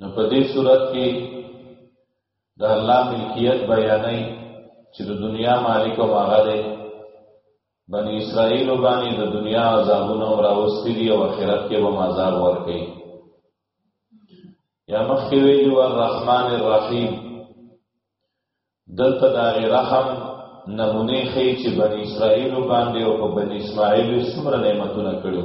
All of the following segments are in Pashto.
نو په دې صورت کې د الله ملکیت بیانې چې د دنیا مالک او هغه دی بنی اسرائیل باندې د دنیا عذابونه راوستي دي او آخرت کې به عذاب ورکړي یا مخکې ویلو الرحمن الرحیم دلته د رحم نمونه خې چې بنی اسرائیل باندې او په بنی اسماعیل څومره نعمتونه کړو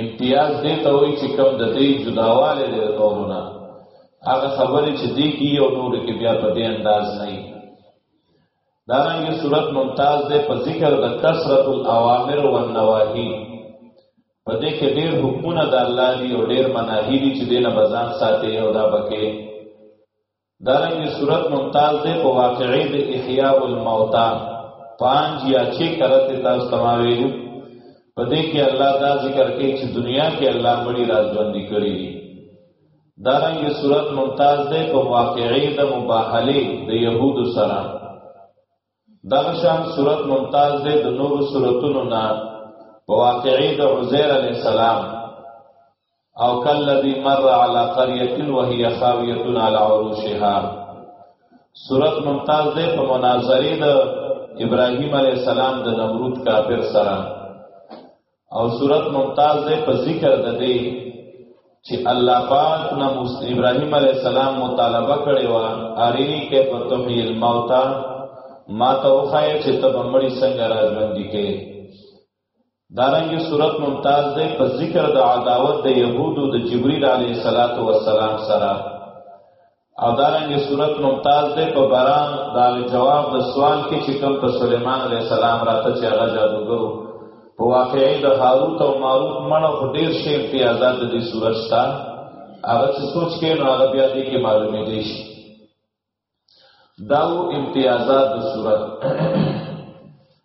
امتیاز دې ته وایي چې کوم د دې جداواله دې قولونه هغه خبرې چې دې کې او نور کې بیا په دې انداز نه وي دا رنګه صورت ممتاز دې په ذکر د کثرت الاوامر والنواهی په دې کې ډېر حکمونه د الله دی او ډېر مناهی دي چې دې نه بزان ساتي او دا بکې دارنګه صورت ممتاز ده په واقعې د احیاء الموتى پنځ یا چې کرته تاسو تماویلو په دې کې الله دا ذکر کوي چې دنیا کې الله مړي راځوندي کړی دي دارنګه صورت ممتاز ده په واقعې د مباهله د يهود سره دغه شان صورت ممتاز دی د نور صورتونو نه په واقعي د عزير عليه السلام او کلذي مر على قريه وهي خاويه على عروشها صورت ممتاز دی په مناظري د ابراهيم عليه السلام د نمرود کافر سره او صورت ممتاز ده په ذکر ده دی چې الله پاک نه ابراهيم عليه السلام مطالبه کړې و اريني کې په توحید الموت ما ته وخایې چې ته بمړي څنګه راځوندې کې دارنګ صورت ممتاز ده په ذکر د عداوت د يهودو د جبريل عليه السلام سره او دارنګ صورت ممتاز ده په برا دا جواب د سوال کې چې کوم په سليمان عليه السلام راته چې هغه جادوګرو په واقعي د هاروت او ماروت مړه خو ډېر شي امتیازات د دې صورت شته هغه څه سوچ کې نو هغه بیا دې کې معلومې دي شي دا امتیازات د صورت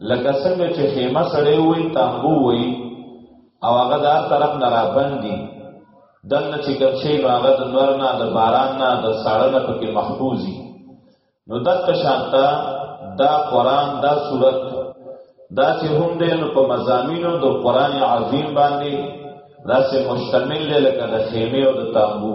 لکه څنګه چې خیمه سړی وي تامبو وي او هغه د هر طرف نه رابندي دنه چې ګرشي نو هغه د نور نه د باران نه د ساړه نه پکې محفوظي نو دغه شانتا دا قران دا صورت دا چې هم دې نو په مزامینو د قران عظیم باندې دا سه مشتمل لکه د خیمه او د تامبو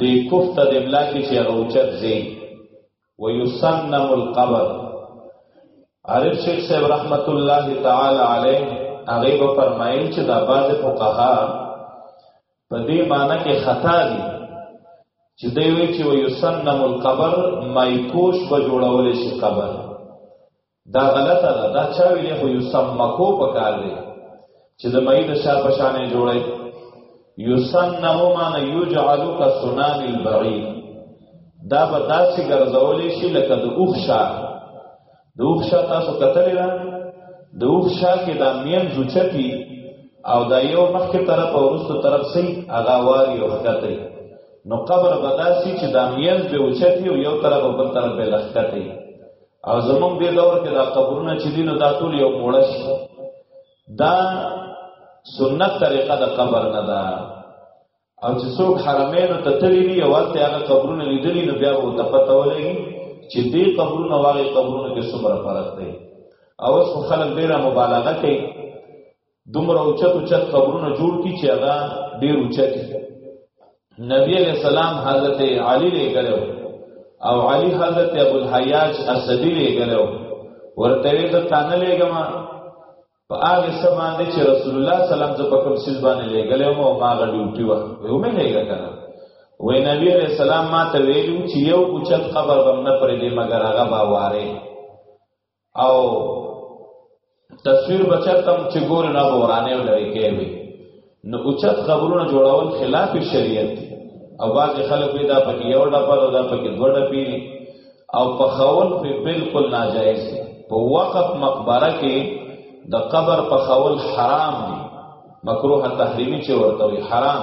دی کفت د املا کې چې هغه اوچت ځای ويسنم القبر عارف شیخ صاحب رحمت الله تعالی علیه هغه به فرمایل چې دا باز فقها په دې معنی کې خطا دي چې دوی وی چې ويسنم القبر مایکوش به جوړول شي قبر دا غلطه ده دا چا ویلې خو یو سمکو په کار دی چې د مې د شا په شانې جوړې یسنه معنی یجعل کا سنان البعید دا به داسې ګرځولې شي لکه د اوخ شا د اوخ شا تاسو کتلې ده د اوخ شا کې دا مین زوچتی او دا یو مخکې طرف او وروسته طرف سي هغه واري او ښکته نو قبر بداسي چې دا مین به اوچتی او یو طرف او بل طرف به لښکته او زموږ دې دور کې دا قبرونه چې دي نو دا ټول یو موړه شي دا سنت طریقه د قبر نه ده او چې څوک حرمینو ته تللی وي او هلته هغه قبرونه لیدلي نو بیا به ورته پته ولګي چې دې قبرونه هغې قبرونو کې څومره فرق دی او اوس خلک ډېره مبالغه کوي دومره اوچت اوچت قبرونه جوړ کی چې هغه ډیر اوچت نبی علیہ السلام حضرت علی لے گلو او علی حضرت ابو الحیاج اسدی لے گلو ورته وی ته تانه لګم په هغه سبا دې چې رسول الله سلام ز په کوم سیس باندې لے گلو مو ما غ ډیوټي و یو مې لګا کنه وې نبی علیہ السلام ما ته ویلو چې یو اوچت قبر بم نه پرې دې مگر هغه باواره او تصویر بچتم چې ګور نه ورانه لري کوي نو اوچت خبرونه جوړول خلاف شریعت دی او باز خلک به دا پکې یو ډبل او دا پکې دوه ډبل او په خول په بالکل ناجایز دی په وقف مقبره کې د قبر په خول حرام دی مکروه تحریمی چې ورته وي حرام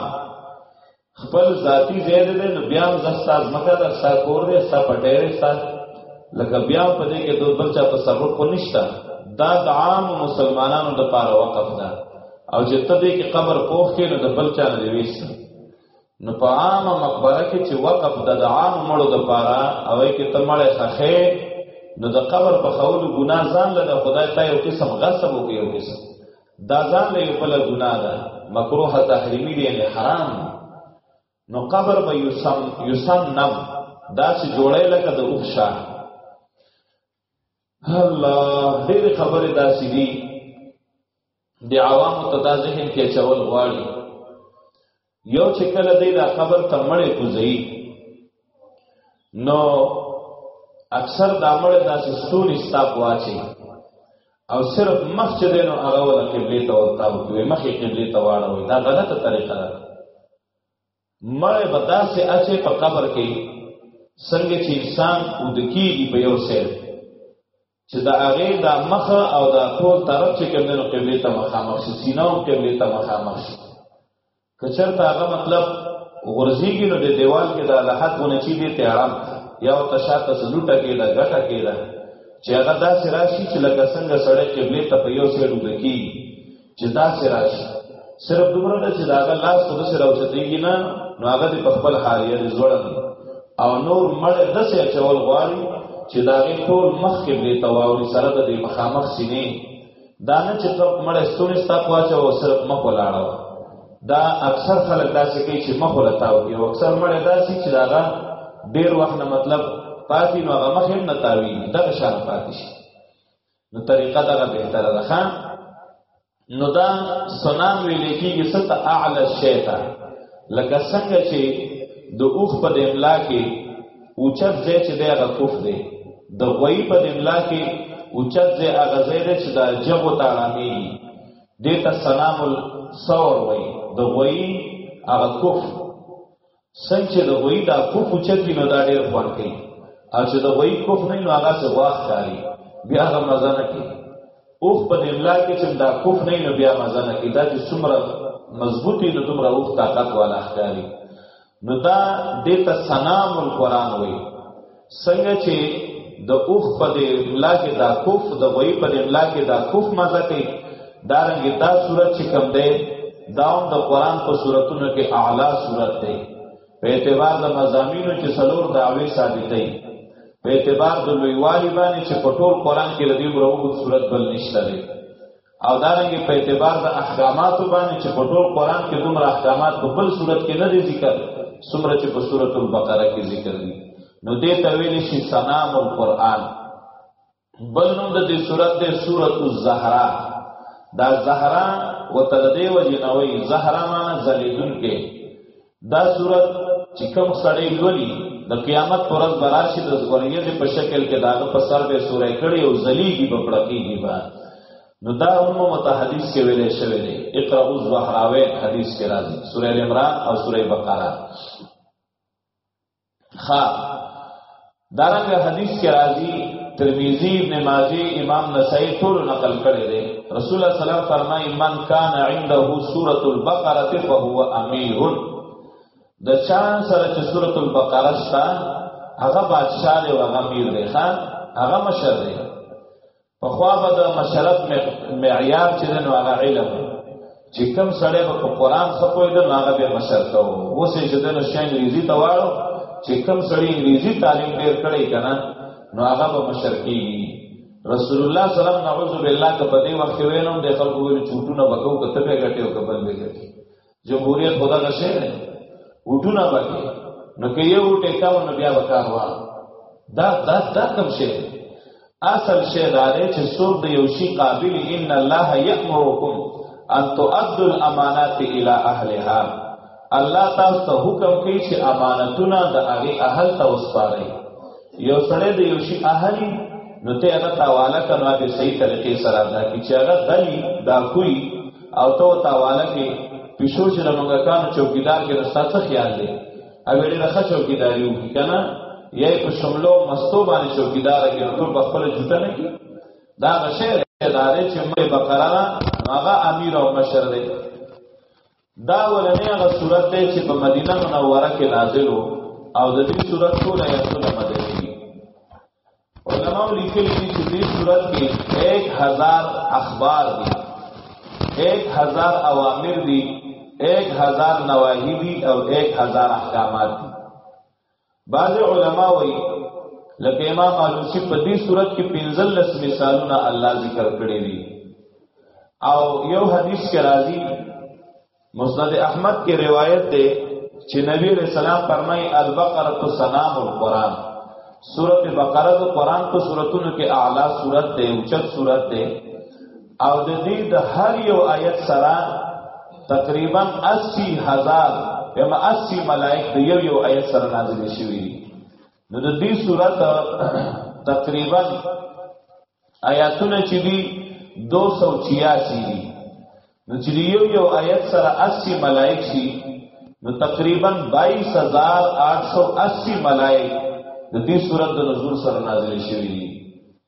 خپل ذاتی زید دې نو بیا هم زستا مکه در سا کور دې سا پټېره سا لکه بیا په دې کې دوه بل چا تصرف کو نشتا دا د عام مسلمانانو د پاره وقف ده او چې ته دې کې قبر پوښ کې نو د بل چا نه ویست نو په عام مقبره کې چې وقف ده د عام مړو د پاره او کې ته مړې خخې نو د قبر په خولو ګناه ځان له خدای ته یو قسم غصب او یو قسم دا ځان له یو بل ګناه ده مکروه تحریمی دی یعنی حرام نو قبر به یسم یسم نم دا چې جوړه لکه د اوښه الله ډېر خبره داسې دي د عوامو ته دا ذهن کې چول غواړي یو چې کله دی دا قبر ته مړې کوزي نو اکثر دا مړې داسې ستونی ستاپ واچي او صرف مخ چې دی نو هغه ولا قبله ته ورته وي مخې قبله ته واړوي دا غلطه طریقه ده مړې به داسې اچي په قبر کې څنګه چې انسان ودکیږي په یو سر چې دا هغه د مخه او دا ټول طرف چې کوم نو قبله ته مخامخ شي سینه او قبله ته مخامخ شي کچرته هغه مطلب غرزیږي نو د دیوال کې دا لحد ونه چی دی ته آرام یا او تشاته سلوټه کې دا غټه کې دا چې هغه داسې راشي چې لکه څنګه سړی قبله ته په یو سیډو دکی چې دا سراش صرف دومره نه چې دا هغه لاس ته سره اوچتېږي نه نو هغه دې په خپل حالیه دې ځوړل او نور مړ دسې اچول غواړي چې دا غي ټول مخ کې دې تواوري سره دې مخامخ سینې دا نه چې ته مړ ستونې ستا پواچه او صرف مخ ولاړو دا اکثر خلک داسې کوي چې مخ ولا تاو کوي اکثر مړ داسې چې دا ډېر وخت نه مطلب پاتې نو هغه مخ هم نه تاوي دغه شان پاتې شي نو طریقه دا بهتره ده خان نو دا سنام ویل کیږي ست اعلى الشیطان لکه څنګه چې د اوخ په املا کې اوچت ځای چې دی هغه کوف دی د غوی په املا کې اوچت ځای هغه ځای دی چې دا جغو تاړامي دې ته سلام الثور وای د غوی هغه کوف څنګه چې د غوی دا کوف چتی نو دا ډیر خوان کوي او چې د غوی کوف نه نو هغه څه واخ کاری بیا هغه مزه نه کوي اوخ په املا کې چې دا کوف نه نو بیا مزه نه کوي دا چې څومره مضبوطی نو دومره اوخ طاقت والا ښکاری نو دا دته سنام القران وایي څنګه چې د اوخ په دې ملا کې دا کوف د غوی په دې ملا کې دا کوف مزه کوي دا رنګ دا صورت چې کوم دی دا هم د قران په صورتونو کې اعلی صورت دی په اعتبار د مزامینو چې څلور دعوی ثابتې په اعتبار د لویوالي باندې چې په ټول قران کې لدی برو صورت بل نشته دی او دارنګ په اعتبار د احکاماتو باندې چې په ټول قران کې دومره احکامات په بل صورت کې نه دي ذکر څومره چې په سورۃ البقره کې ذکر دي نو دې ته ویل شي سنام القرآن بل نوم د دې صورت د سورۃ الزهرا دا زهرا وتر دې وجه نه وي زهرا معنی زلیدون کې دا صورت چې کوم سړی لولي د قیامت پر ورځ براشي د زورګیز په شکل کې داغه په سر به سورې کړي او ذلیږي په پړکیږي با نو دا هم متحدیث کې ویلې شوی دی اقرا الزهراوی حدیث کې راځي سورې عمران او سورې بقره خا دارنګ حدیث کې راځي ترمذی ابن ماجه امام نسائی ټول نقل کړي دي رسول الله صلی الله علیه وسلم فرمایي من کان عنده سوره البقره فهو امیر د چا سره چې سوره البقره شته هغه بادشاہ دی او هغه امیر دی ښا هغه مشر دی په خوا به د مشرف معیار چې د نو هغه علم چې کوم سړی به په قران خپوي د نو هغه به مشرته وو اوس چې د نو شین ریزي ته واړو چې کوم سړی انګریزي تعلیم ډیر کړی کنه نو هغه به مشر کیږي رسول الله صلی الله علیه وسلم نعوذ بالله کبه دی وخت وینم د خلکو ویل چوټونه وکاو کته به غټیو کبل به غټیو جمهوریت خدا غشه نه وټونه پکې نو کې یو ټی کاو نو بیا وکاوه دا دا دا کوم شی اصل شی دا دی چې څوک د یو شی قابل ان الله یامرکم ان تؤدوا الامانات الى اهلها الله تاسو ته حکم کوي چې امانتونه د هغه اهل ته وسپارئ یو سره د یو شي اهلی نو ته هغه تاواله کنو به صحیح طریقې سره دا کی چې هغه غلی دا کوي او ته تاواله کې پښو چې موږ کان چوکیدار کې رستا څه خیال دی او ډېر ښه چوکیداری وو کنه یې په شملو مستو باندې چوکیدار کې ټول په خپل جوته نه کی دا غشه ادارې چې مې بقره هغه امیر او مشر دی دا ولنې هغه صورت دی چې په مدینه منوره کې نازل وو او د دې صورت ټول آیاتونه مدني دي علماء لیکلي دي چې دې صورت کې 1000 اخبار دي 1000 اوامر دي 1000 نواهی دي او 1000 احکامات دي بعض علما وایي لکه امام علوسی په دې صورت کې پنځل لس مثالونه الله ذکر کړی دي او یو حدیث کې راځي مسند احمد کې روایت ده چې نبی علیہ السلام فرمایي البقره تو سلام القرآن سورت بقره تو قرآن کو سورتونو کې اعلی سورت ده اوچت سورت ده او د دې د هر یو آیت سره تقریبا 80000 یم 80 ملائک د یو یو آیت سره نازل شوي نو د دې صورت تقریبا آیاتونه چې دي 286 دي نو چې یو یو آیت سره 80 ملائک شي نو تقریبا 22880 ملائک د دې صورت د نزول سره نازل شوي دي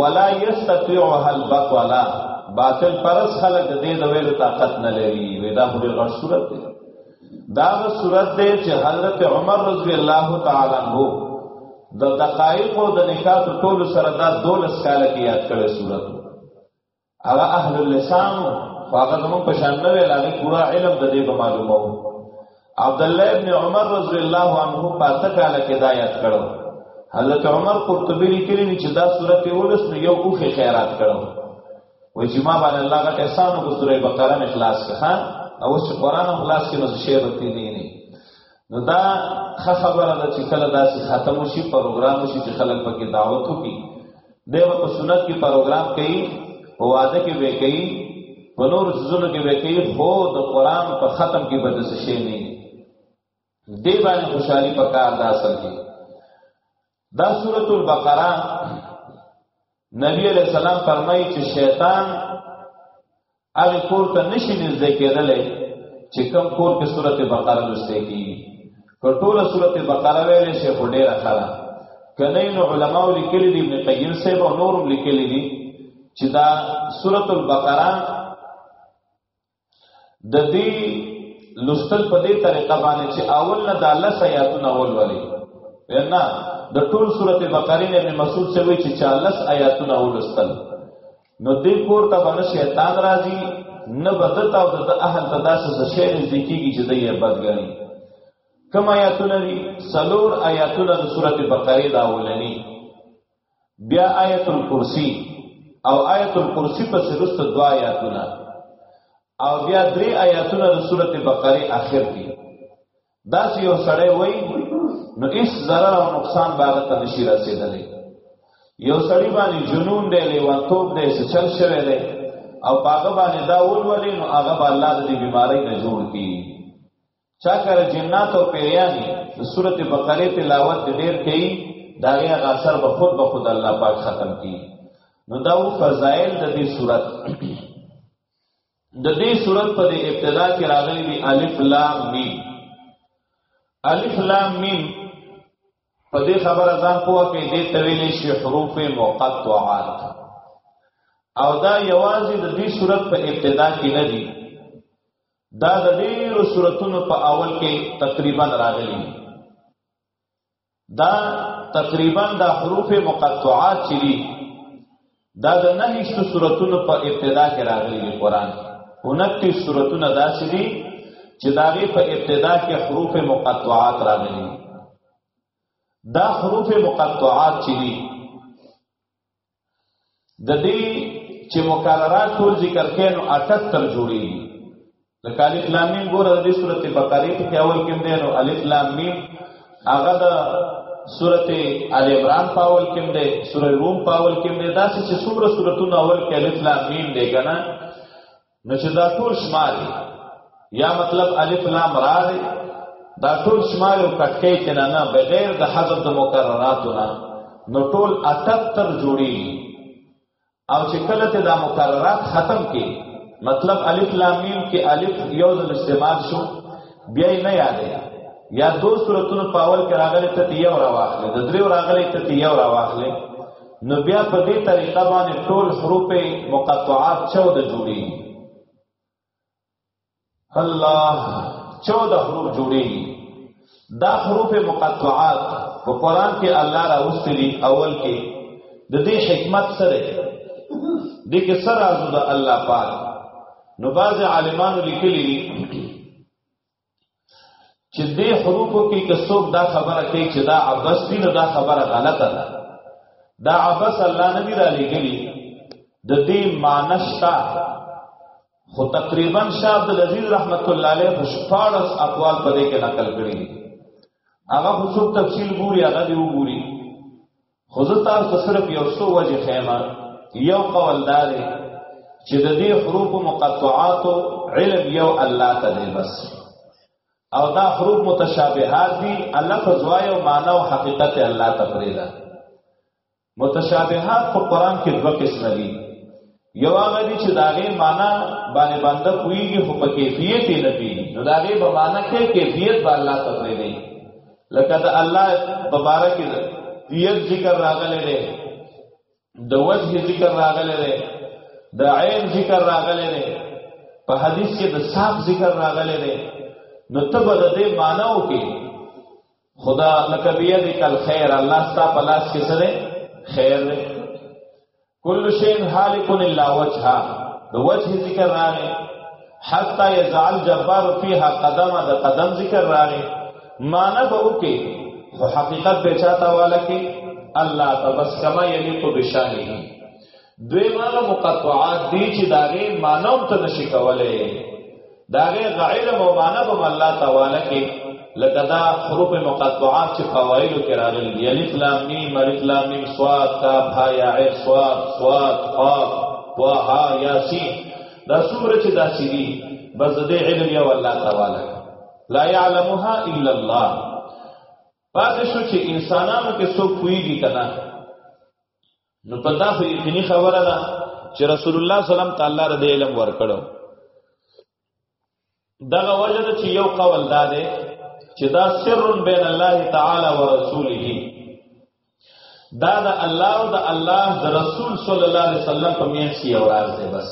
ولا یستطيعها البطلا باطل پرس خلق د دې د ویلو طاقت نه لري وې دا خو ډېر غټ صورت دی دا غ صورت دی چې حضرت عمر رضی الله تعالی عنہ د دقایق او د نکات ټول سره دا دولس کال کې یاد کړې صورت هغه اهل اللسان خو هغه زمون په شان نه ویل هغه پورا علم د دې په معلومه وو عبد الله ابن عمر رضی الله عنه پاته کاله کې دا یاد کړو حضرت عمر قرطبی لیکلی چې دا سورته ولس نو یو اوخه خیرات کړو و چې ما باندې الله غټ احسان وکړ سورې بقره مې خلاص کړه او چې قران خلاص کې نو شعر تی نه نه نو دا ښه خبره ده چې کله داسې ختم شي پروګرام شي چې خلک پکې دعوت وکړي دی په سنت کې پروګرام کوي او واده کې به کوي په نور ځلو کې به کوي خو د قران په ختم کې به څه شي نه دی باندې خوشحالي پکار ده اصل کې دا سورۃ البقره نبی علیہ السلام فرمایي چې شیطان هغه کور ته نشي نږدې کېدلی چې کوم کور کې سورۃ بقره لوستې کیږي کټوله سورۃ بقره ویلې شي په ډیره خلا کنه نو علماء لیکلي دي ابن قیم صاحب او نورم لیکلي دي چې دا سورۃ البقره د دې لوستل په دې طریقه باندې چې اول نه د الله سیاتونه اول ولي ورنه د ټول سورته بقره نه ابن مسعود څه وی چې 40 آیاتونه ولستل نو دې کور ته باندې شیطان راځي نه بدت او د اهل تداسه څه شی نږدې کیږي چې دې بدګنی کم آیاتونه دي سلور آیاتونه د سورته بقره دا ولني بیا آیت الکرسی او آیت الکرسی په سرست دوا آیاتونه او بیا درې آیاتونه د سورته بقره اخر کې دا چې یو سړی وای نو هیڅ ضرر او نقصان باغ ته نشي رسیدلی یو سړی باندې جنون دی لیوانتوب دی څه چل شوی دی او باغ باندې دا ولولې نو هغه به الله د بیماری نه جوړ کړي چا کر جنات او پیریانی د سورته بقره تلاوت ډیر کوي دا غي غاثر به خود به خود الله پاک ختم کی نو دا و فضائل د دې صورت د دې صورت په ابتدا کې راغلي دي الف لام میم الف لام میم په دې خبره ځان پوهه کې دې تویل شي حروف مقطعات او دا یوازې د دې صورت په ابتدا کې نه دي دا د ډیرو سوراتونو په اول کې تقریبا راغلي دا تقریبا د حروف مقطعات چې دي دا د نهشتو سوراتونو په ابتدا کې راغلي دي قران 29 سوراتونه داسې دي چې داغه په ابتدا کې حروف مقطعات راغلي دا حروف مقطعات چې دي د دې چې مکررات ټول ذکر کینو 78 جوړیږي لکه الف لام میم ګوره د سورته بقره په اول کې دی نو الف لام میم هغه د سورته ال عمران په اول کې دی سورې روم په اول کې دی دا چې څومره سورته اول کې الف لام میم دی کنه نو چې دا ټول شمار یا مطلب الف لام را دی دا ټول شمار او کټکې کې نه نه بغیر د حذف د مکرراتو نه نو ټول اتتر جوړي او چې کله ته دا مکررات ختم کې مطلب الف لام میم کې الف یو ځل استعمال شو بیا نه یادې یا دو صورتونو پاول کې راغلي ته یو راواخلې د دریو راغلي ته یو راواخلې نو بیا په دې طریقه باندې ټول حروف مقطعات 14 جوړي الله 14 حروف جوړي دا حروف مقطعات په قران کې الله را وستلي اول کې د دې حکمت سره دې کې سره ازو د الله پاک نو باز عالمانو لیکلي چې دې حروفو کې که څوک دا خبره کوي چې دا عبس دي نو دا خبره غلطه ده دا عبس الله نه دی را لګلی د دې مانشتا خو تقریبا شاه عبد العزيز رحمت الله علیه خوشپاړس اقوال په دې کې نقل کړی هغه خو څوک تفصیل ګوري هغه دی وګوري خو زه تاسو ته صرف یو څو وجه خیمه یو قول دا دی چې د دې حروف مقطعات علم یو الله ته دی بس او دا حروف متشابهات دي الله فزوای او معنا او حقیقت الله ته پرې ده متشابهات په قران کې دوه قسم دي یو هغه دي چې داغه معنا باندې باندې کویږي خو په کیفیت نه پی نو داغه په معنا کې کیفیت به الله ته پرې دی لکه دا الله مبارک دی یت ذکر راغلی دی د وجه ذکر راغلی دی د عین ذکر راغلی دی په حدیث کې د صاف ذکر راغلی دی نو تبه د دې معنی وکړي خدا لکه بیا دې کل خیر الله ستا په لاس کې سره خیر دی کل شین حالک الا وجها د وجه ذکر راغی حتا یزعل جبار فیها قدمه د قدم ذکر راغی معنی به وکي خو حقیقت به چاته والا کې الله تبس کما یلیق بشانه دوی مالا مقطعات دی چې داغه مانو ته نشي کولای داغه غیر او معنا به الله تعالی کې لکه دا حروف مقطعات چې فوائد کې راغلي الف لام میم الف لام میم صاد کاف ها یا عین صاد صاد قاف طه یاسین دا څومره چې دا سړي بس دې علم یو الله تعالی لا يعلمها الا الله پاتې شو چې انسانانو کې څوک پويږي کنه نو پتا خو یقیني خبره ده چې رسول الله صلی الله علیه وسلم تعالی رضی علم ورکړو دغه وجه چې یو قول دا ده چې دا سر بین الله تعالی و رسوله دا د الله او د الله د رسول صلی الله علیه وسلم په میان سی اوراز ده بس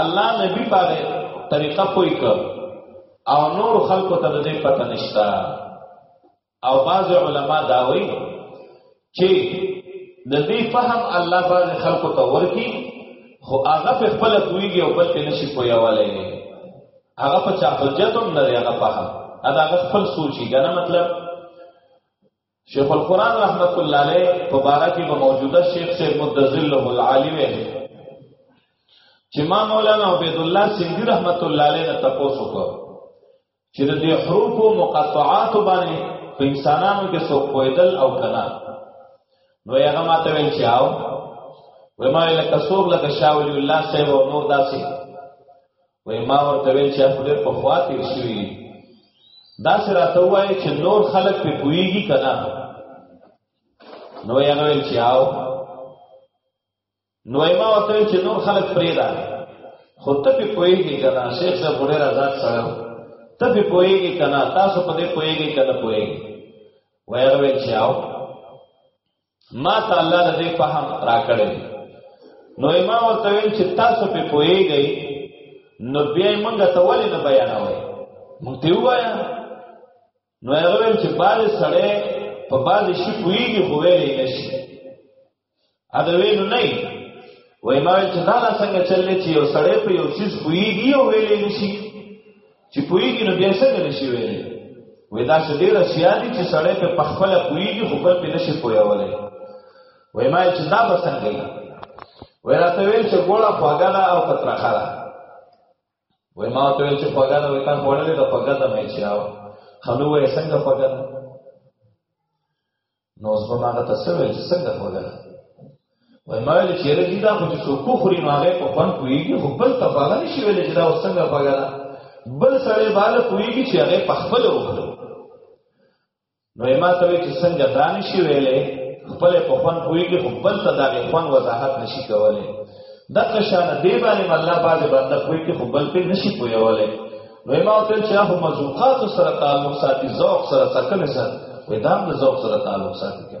الله نبی باندې طریقه پوي کړ او نور خلکو ته دې پته نشتا او بعض علما دا وایي چې د دې فهم الله باز خلکو ته ورکی خو هغه په خپل کویږي او بل ته نشي پویواله نه هغه په چا حجت هم نه هغه فهم دا هغه خپل سوچي کنه مطلب شیخ القران رحمت الله علیه په بارا کې به موجوده شیخ سے مدذله العالی وی چې ما مولانا عبد الله سیندی رحمت الله علیه نه تاسو کو چې د دې حروف او مقطعات باندې په انسانانو کې څوک پوهېدل او کنا نو هغه ماته ویل چې آو وای ما لکه څوک لکه شاول الله صاحب او نور داسې وای ما ورته ویل چې خپل په خواته شوی دا سره ته وای چې نور خلک په کویږي کنا نو هغه ویل چې آو نو ما ورته چې نور خلک پرېدا خو ته په پوېږي کنه شیخ صاحب ډېر آزاد سره ته په پوېږي کنه تاسو په دې پوېږي کنه پوېږي وایره وی چې آو ما ته الله دې فهم راکړې نو ما ورته ویل چې تاسو په پوېږي نو بیا موږ ته ولې نه بیانوي موږ ته وایا نو هغه ویل چې باز سړی په باز شي کویږي خو ویلې نشي ادا ویلو نه وای ما چې دا څنګه چلې چې یو سړی په یو چیز کویږي او ویلې نشي چې کویږي نو بیا څنګه نشي ویلې وای دا څه ډیر سیادي چې سړی په پخپله کویږي خو بل په نشي کویولې وای ما چې دا به څنګه وای راته ویل چې ګوړه خواګه او پترخه وای ما ته چې پګا د وکړ وړلې د پګا د مې چاو خلو یې څنګه پګا نو اوس په ماګه تاسو وې چې څنګه پګا وای ما یې چې رګی دا خو چې څوک خوري نو هغه په خوان کویږي خو بل ته پګا نشي ویلې چې دا اوس څنګه پګا بل سړی بالا کویږي چې هغه په خپل وکړو نو یې ما ته وایي چې څنګه دا نه شي ویلی خپل په خوند پوهېږي خو بل ته د هغې خوند وضاحت نه شي کولی دغه شان دې باندې الله بعضې بنده پوهېږي خو بل پرې نه شي پوهېولی نو یې ما ورته ویل چې هغو مذوقاتو سره تعلق ساتي ذوق سره څکلې سره وایي دا هم د ذوق سره تعلق ساتي که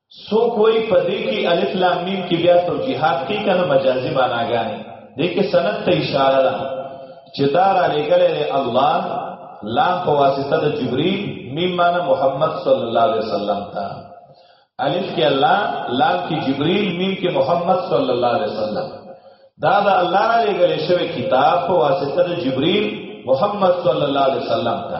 سو کوئی پدې کې الف لام میم کې بیا توجیهات کې کنه مجازي معناګانې دې کې سند ته اشاره ده چې دا را لګلې الله لام په واسطه د جبرئیل میم معنی محمد صلی الله علیه وسلم ته الف کې الله لام کې جبرئیل میم کې محمد صلی الله علیه وسلم دا د الله را لګلې شوی کتاب په واسطه د جبرئیل محمد صلی الله علیه وسلم ته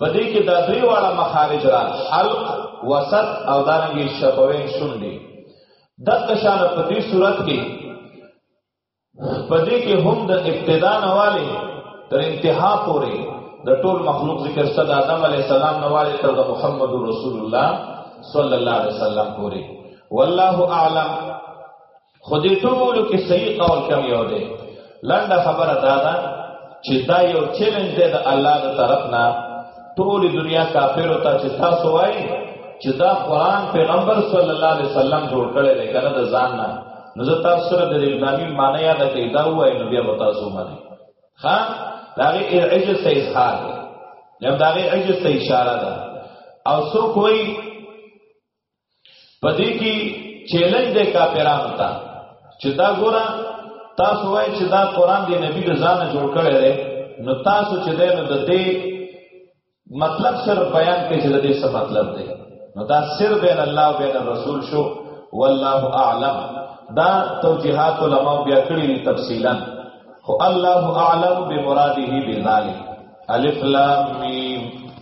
په دې کې دا درې واړه مخارج را حلق وسط او دارنګي شفوین شونډې دغه شان په دې صورت کې په دې کې هم د ابتدا نواله تر انتها پورې د ټول مخلوق ذکر صد آدم علی السلام نواله تر د محمد رسول الله صلی الله علیه وسلم پورې والله اعلم خو دې ټولو کې صحیح قول کم یو دی لنډه خبره دا ده چې دا یو چیلنج دی د الله د طرف نه ټول دنیا کافر او ته چې تاسو وایي چې دا قران پیغمبر صلی الله علیه وسلم جوړ کړی دی کنه د ځان نه نو زه تاسو سره د اسلامي معنی یاد کړئ دا وایي نو بیا به تاسو باندې ها دا غي عجز ته اظهار دی دا غي عجز ته اشاره ده او څوک وایي پدې کې چیلنج د کافرانو ته چې دا ګوره تاسو وایئ چې دا قران دی نبی د ځان جوړ کړی دی نو تاسو چې دی نو د دې مطلب سر بیان کې چې د دې څه مطلب دی نو دا سر بین الله او بین رسول شو والله اعلم دا توجیهات علماء بیا کړی دي تفصیلا خو الله اعلم بمراده بذلک الف لام میم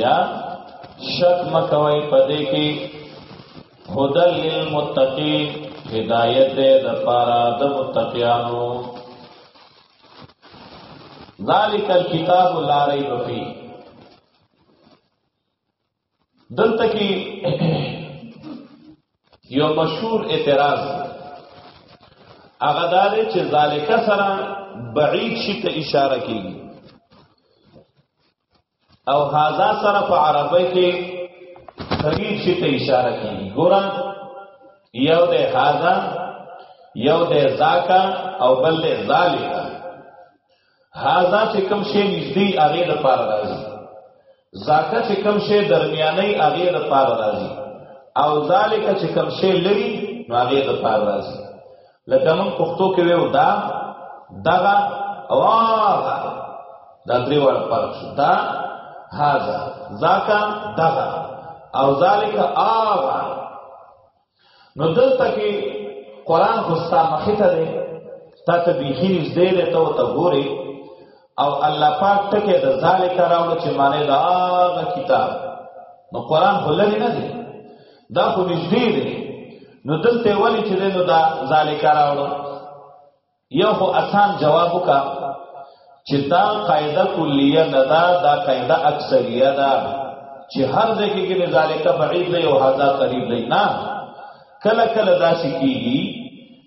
یا شک مکوي پدې کې هدل للمتقین هدایت د پارا د متقیانو ذالک الكتاب لا ریب فی دلته کې یو مشهور اعتراض هغه دا دی چې ذالک سره بعید شي ته اشاره کوي او هاذا سره په عربی کې صغیر شي ته اشاره کوي ګور یو د هاذا یو د زاکا او بل د ذالک هاذا چې کوم شی نږدې هغه د پاره راځي زاکا چې کوم شی درمیاني هغه د پاره راځي او ذالک چې کوم شی لري نو هغه د پاره راځي لکه موږ پښتو کې ویو دا دغه او هغه دا درې وړ فرق شو دا هاذا ذاکا دغه او ذالک هغه نو دلته کې قران خو ستا مخې ته دی تا ته بیخي نږدې دی ته ورته ګورې او الله پاک ټکه د ذالک راوړو چې معنی دا هغه کتاب نو قران هلری نه دی دا خو نږدې دی نو دلته ولی چې نو دا ذالک راوړو یو خو آسان جواب وکا چې دا قاعده کلیه نه دا دا قاعده اکثریه ده چې هر ځای کې کې ذالک بعید دی او هاذا قریب دی نه کله کله دا شي کیږي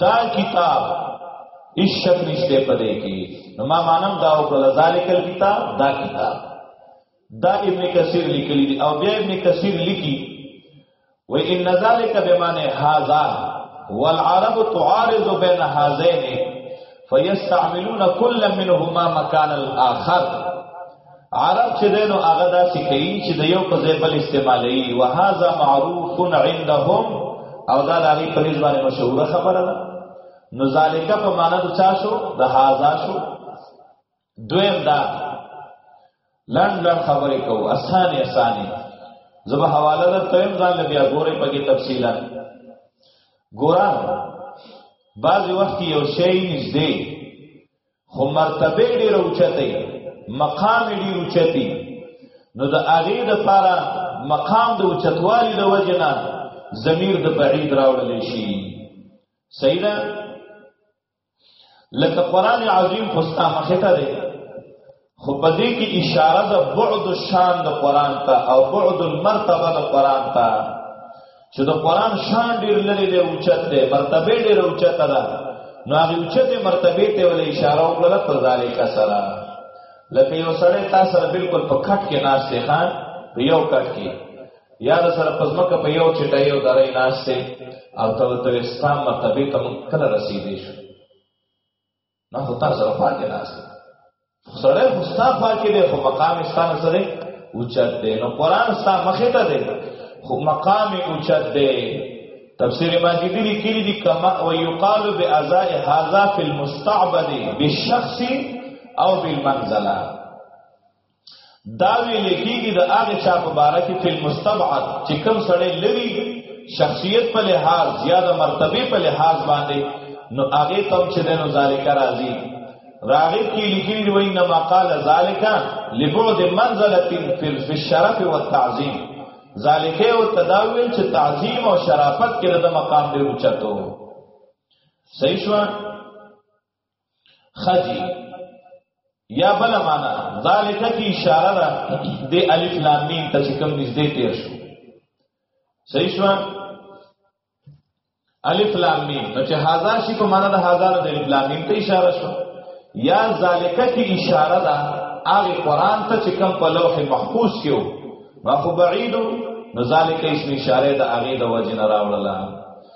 دا کتاب هیڅ شک نشته پدې کې نو ما مانم دا او کله ذالک الکتاب دا کتاب دا ابن کثیر لیکلی دی او بیا ابن کثیر لیکي و ان ذالک بمعنی هاذا والعرب تعارض بين هذين فيستعملون كل منهما مكان الاخر عرب چې دینو هغه داسې کوي چې د یو په ځای بل استعمالوي وهذا معروف عندهم او دا د هغې په نیز باندې مشهوره خبره ده نو ذالکه په معنا د چا شو د هاذا شو دویم دا لند لند خبرې کوو اسانې اسانې زه به حواله درته وایم ځان له بیا ګورئ پکې تفصیلا ګوره بعضې وخت یو شی نږدې خو مرتبه ډیر اوچته مقام ډیر اوچتی نو د هغه د لپاره مقام د اوچتوالي د وجنه ضمیر د بعید راوړل شي سیدا لکه قران عظیم خوستا مخته ده خو په دې کې اشاره د بعد شان د قران ته او بعد المرتبه د قران ته چې د قران شان ډیر لري دی او چت دی مرتبه ډیر او چت ده نو هغه او چت مرتبه ته ولې اشاره وکړه په ذالک سره لکه یو سړی تاسو سره بالکل په کټ کې ناس دی خان په یو کټ کې یا د سره پزمکه په یو چټه یو درې ناس دی او ته ته اسلام مرتبه ته کله رسیدې شو نه خو تا سره پاتې ناست سړی خو ستا خوا کې دی خو مقام ستا نه سره اوچت دی نو قرآن ستا مخې ته دی خو مقام یې اوچت دی تفسیر ماجدی لیکلی دی کما و یقال بازاء هذا فی المستعبد بالشخص او بالمنزله دا ویل کېږي د هغه چا په باره کې په مستبعد چې کوم سړی لري شخصیت په لحاظ یا د مرتبه په لحاظ باندې نو هغه تم چې دنو ذالک راضي راغب کې لیکلي دی وای نه مقال ذالک لبعد منزله فی الشرف والتعظیم ذالک او تداویل چې تعظیم او شرافت کې د مقام دی اوچتو صحیح شو خجی یا بل معنا ذالک کی اشاره ده د الف لام میم ته چې کوم نږدې تیر شو صحیح شو الف لام میم نو چې هاذا شي په معنا د هاذا د الف لام میم ته اشاره شو یا ذالک کی اشاره ده هغه قران ته چې کوم په لوح محفوظ کې وو ما خو بعیدو نو ذالک اسم اشاره د هغه د وجه نه راوړله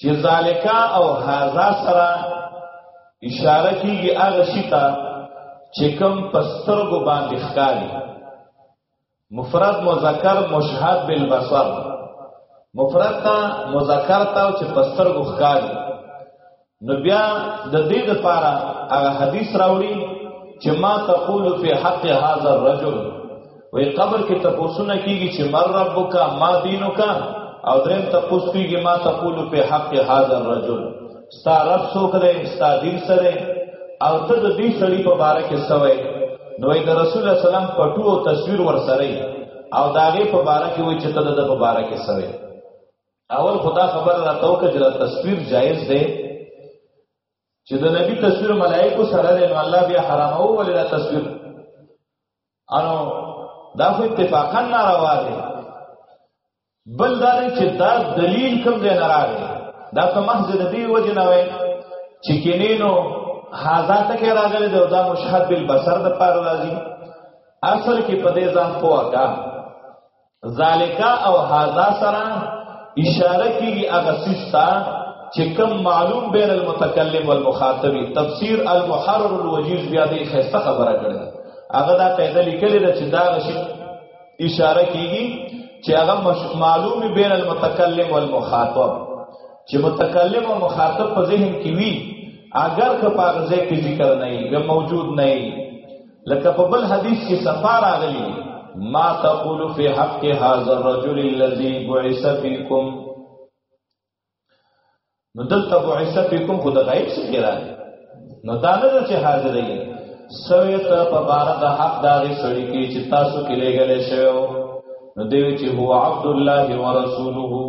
چې ذالکا او هاذا سره اشاره کیږي هغه شی ته چې کوم پسترګو باندې ښکاري مفرد مذکر مشهد بالبصر مفرد تا مذکر تا چې پسترګو ښکاري نو بیا د دې لپاره هغه حدیث راوړي چې ما تقول فی حق هذا الرجل وې قبر کې تپوسونه کیږي چې مر ربک ما دینک او دریم تپوس کیږي ما تقول فی حق هذا الرجل ستا رب څوک دی ستا دین څه دی او ته د دې سړي په باره کې سوې نو د رسول الله سلام پټو او تصویر ورسره او داغه په باره کې وې چې ته د په باره کې سوې اول خدا خبر را تو که جرا تصویر جایز دی چې د نبی تصویر ملائکو سره دی نو الله بیا حرام او ولې دا تصویر انو دا خو اتفاقا ناروا دی بل دا دی چې دا دلیل کوم دی نه راغی دا ته محض د دې وجه نه وای چې کینینو هاذا تک راغلی دی دا مشهد بالبصر د پاره راځي اصل کې په دې ځان پوهه ذالکا او هاذا سره اشاره کیږي هغه سستا چې کم معلوم بین المتکلم والمخاطب تفسیر المحرر الوجیز بیا دې خسته خبره کړې هغه دا قاعده لیکلې ده چې دا غشي اشاره کیږي چې هغه معلوم بین المتکلم والمخاطب چې متکلم او مخاطب په ذهن کې وي اگر که پاغزه کې ذکر نه وي موجود نه وي لکه په بل حدیث کې صفا راغلی ما تقول فی حق هذا الرجل الذي بعث فيكم نو دلته بعث فيكم خود غیب څه کړه نو دا نه چې حاضر یې سوی ته په بار د حق داري سړی کې چې تاسو کې لګلې شوو نو دی چې هو عبد الله ورسوله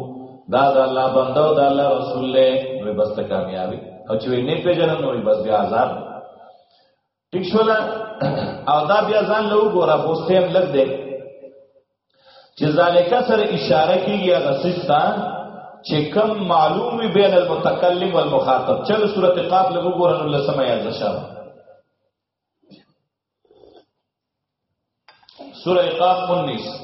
دا د الله بنده او د الله رسول له نو بس ته کامیابی او چې نه پیژنم نو بس بیا عذاب ٹھیک شو لا او دا بیا ځان له وګوره پوسټیم لګ دی چې ذالک سره اشاره کیږي هغه سستا چې کم معلوم وي بین المتکلم والمخاطب چلو سورته قاف له وګوره نو لسم یا ځشاو سورہ قاف 19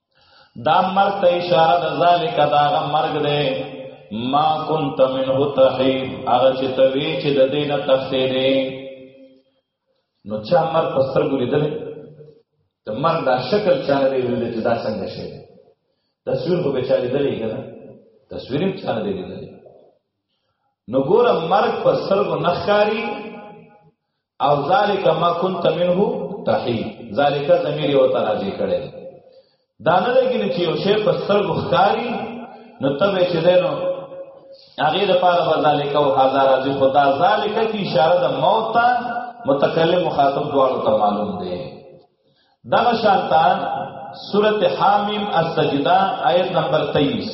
دا مرګ ته اشاره د ذالک دا غ مرګ دی ما كنت منه تحيد هغه چې ته وی چې د دې نه تخته دی نو چا مرګ په سترګو لیدل د مرګ دا شکل چا نه لیدل چې دا څنګه شي تصویر خو به چا لیدل کنه تصویر هم چا نه لیدل نو ګوره مرګ په سترګو نخکاری او ذالک ما كنت منه تحی ذالک ضمیر او تراجی کړي دا نه لګی چې یو شی په سترګو ښکاری نو تبه چې دینو هغه د پاره به ذالک او هزار راځي خدا ذالک کی اشاره د موت ته متکلم مخاطب دواړو ته معلوم دی دا شانتا سورته حامیم السجدہ آیت نمبر 23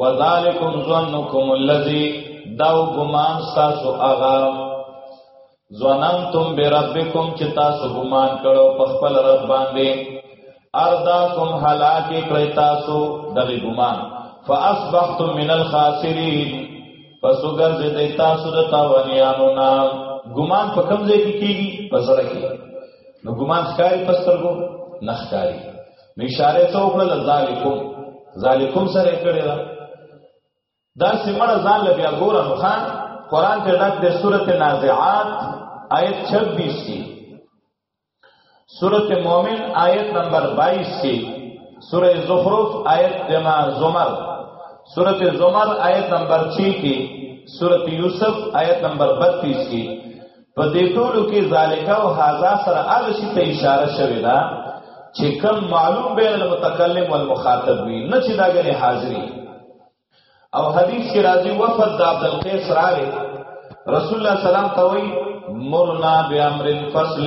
وذالکم ظنکم الذی داو ګمان تاسو اغا ظننتم بربکم چې تاسو ګمان کړو په خپل رب باندې ارداکم هلاک کړی تاسو دغه ګمان فاصبحتم من الخاسرین پس وګرځیدای تاسو د تاوانیانو نه ګمان په کوم ځای کې کیږي په سره کې نو ګمان ښکاری پسترګو نه ښکاری نو اشاره ته وکړه ذالکم ذالکم سره کړی دا دا سیمړه ځان له بیا ګوره نو خان قران ته ډک د سورته نازعات آیت 26 دی سورته مؤمن آیت نمبر 22 دی سورہ زخرف آیت دما زمر سورت زمر آیت نمبر 6 کی سورت یوسف آیت نمبر 32 کی په دې ټولو کې ذالک او هاذا سره هغه شی ته اشاره شوې ده چې کم معلوم بین المتکلم والمخاطب وي نه چې دا غره حاضری او حدیث کې راځي وفد د عبد القیس راغی رسول الله سلام ته وی مرنا بامر فصل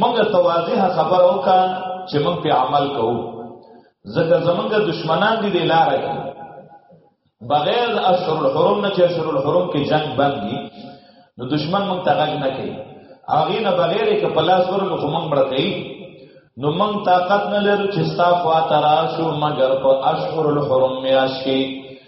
موږ ته واضحه خبره وکړه چې موږ په عمل کوو ځکه زمونږ دشمنان دي د لارې کې بغیر د اشهر الحرم نه چې اشهر الحرم کې جنگ بند دي نو دشمن موږ ته غږ نه کوي هغه نه بغیر کې پلاس ورلو خو موږ مړ کوي نو موږ طاقت نه لرو چې ستا خوا تراشو مگر په اشهر الحرم میاش کې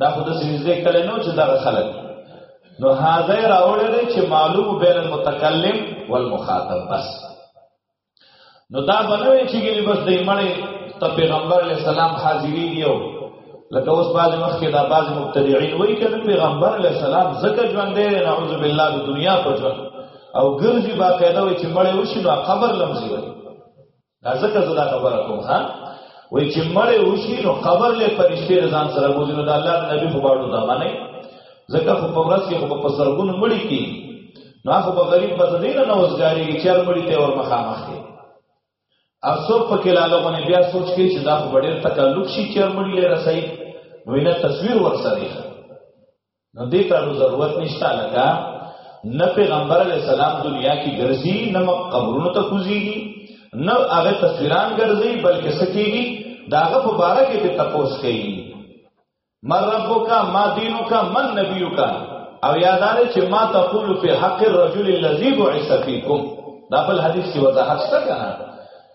دا خو د سنځه کله نو چې دا خلک نو هاذا راوړل چې معلوم بین المتکلم والمخاطب بس نو دا بنوي چې ګلی بس دې مړې ته پیغمبر علی السلام حاضری دیو لکه اوس باز مخ کې دا باز مبتدعين وایي چې پیغمبر علی السلام زکه ژوند دی نعوذ بالله د دنیا په ژوند او ګرځي باقاعده وي چې مړې وشي نو قبر لمزي وي دا ځکه زه دا خبره کوم ها وای چې مړې وشي نو قبر له فرشتي ځان سره بوزي نو د الله نبی په باړو دا باندې ځکه خو په ورځ کې خو په سرګونو مړی کی نو خو په غریب په دې نه نوځګاری کې چر مړی ته ور مخامخ دی افسوس په کې لاله باندې بیا سوچ کې چې دا خو ډېر تکلف شي چر مړی لري رسي نو نه تصویر ورسره نو دې ته ضرورت نشته لکه نه پیغمبر علی السلام دنیا کې ګرځي نه قبرونو ته کوزيږي نه هغه تصویران ګرځي بلکې سکیږي داغه په باره کې به تپوس کوي مر ربک ما دینک من نبیک او یادار چې ما تقول فی حق الرجل الذی بعث فیکم دا بل حدیث کی وضاحت څه کنه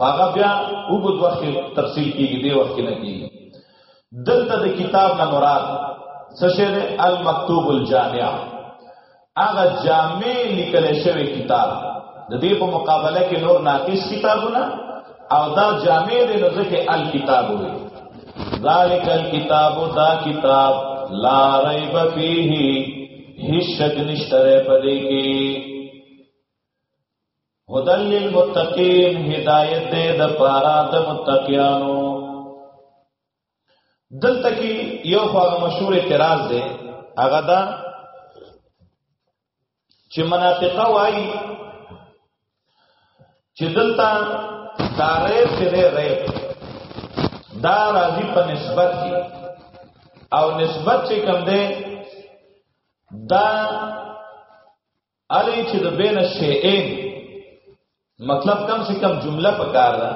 هغه بیا وګد وخت تفصیل کیږي دی وخت نه کیږي دلته د کتاب نه مراد څه شه ده المکتوب الجامع هغه جامع لیکل شوی کتاب د دې په مقابله کې نور ناقص کتابونه او دا جامع دی نو ځکه الکتاب وي ذالک الکتاب دا کتاب لا ریب فیه هیڅ شک نشته پدې کې هدل للمتقین هدایت دې د پارا د متقیانو دلته کې یو هغه مشهور اعتراض دی هغه دا چې مناطقه وایي چې دلته دا ریب چې دی ریب دا راځي په نسبت کې او نسبت چې کوم دی دا الی چې د بین شیئین مطلب کم سے کم جمله پکار ده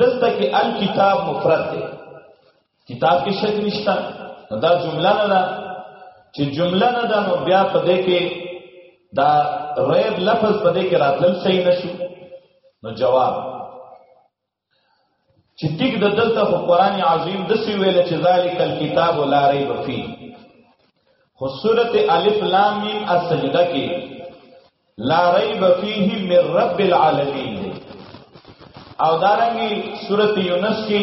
دلته کې الکتاب مفرد دی کتاب کې شک نشته دا جمله نه ده چې جمله نه ده نو بیا په دې کې دا ریب لفظ په دې کې راتل صحیح نشو نو جواب چې ټیک د دلته په قران عظیم د سی ویل چې ذالک الكتاب لا ریب فی خو سورته الف لام میم السجده کې لا ریب فیه من رب العالمین او دارنګي سورته یونس کې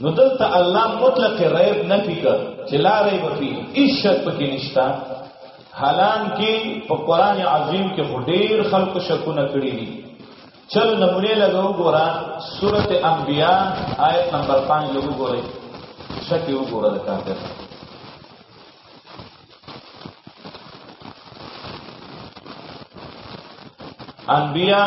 نو دلته الله مطلق ریب نه فکر چې لا ریب فی هیڅ شک پکې نشتا حالان کې په قران عظیم کې ډېر خلق شکونه کړی دي چلو نمونه لګو ګورا سورته انبیاء آیت نمبر 5 لګو ګورئ شک یو ګورا د کافر انبیاء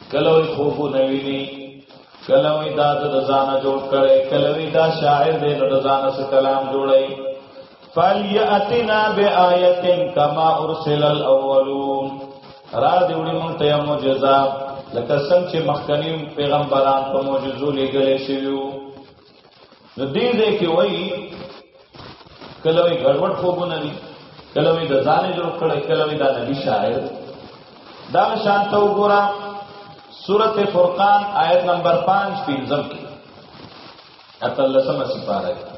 کله وی خوب نه ویني کله وی دا د ځان جوړ کړي کله وی دا شاعر دې د ځان سره کلام جوړي فلیاتنا بآیه کما ارسل الاولون را دې وړي مونږ ته معجزه لکه څنګه چې مخکنی پیغمبران په معجزو لګلې شویو نو دې دې کې وایي کله وی ګډوډ خوبونه دي کله وی د ځانې جوړ کړي کله وی د نبی شاعر دا شان ته وګوره سورته فرقان آیت نمبر 5 پنځم کې اتلسمه سپاره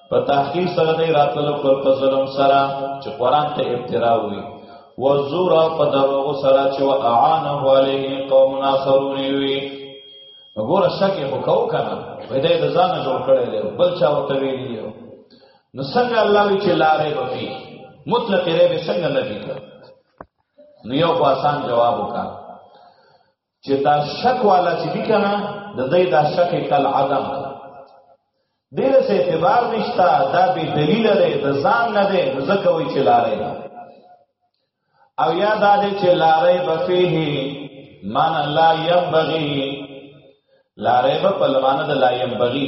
په تحقیق سره دی راتلو پر په ظلم سره چې قران ته ابترا وي و زور په دروغ سره چې اعانه علیه قوم ناصرون وي وګوره شک یې وکاو کنه وې دې د ځان جوړ کړي له بل چا وته ویلی نو څنګه الله وی چې لارې وفي مطلق رې به څنګه لګي نو یو په آسان جواب وکړه چې دا شک والا چې دي کنه د دې دا شک کل عدم دې څه اعتبار نشتا دا به دلیل لري د ځان نه دی ځکه وی چې لارې او یا دا دې چې لارې بفيه من لا ينبغي لارې په لمانه د لا ينبغي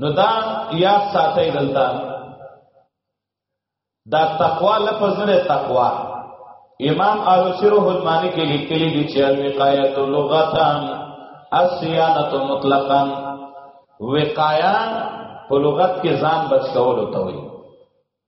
نو دا یاد ساتي دلته دا تقوا لفظ نه تقوا امام آلوسی روح المانی کې لیکلي دي چې الوقایت لغتان الصیانه مطلقا وقایا په لغت کې ځان بچ کول ته وایي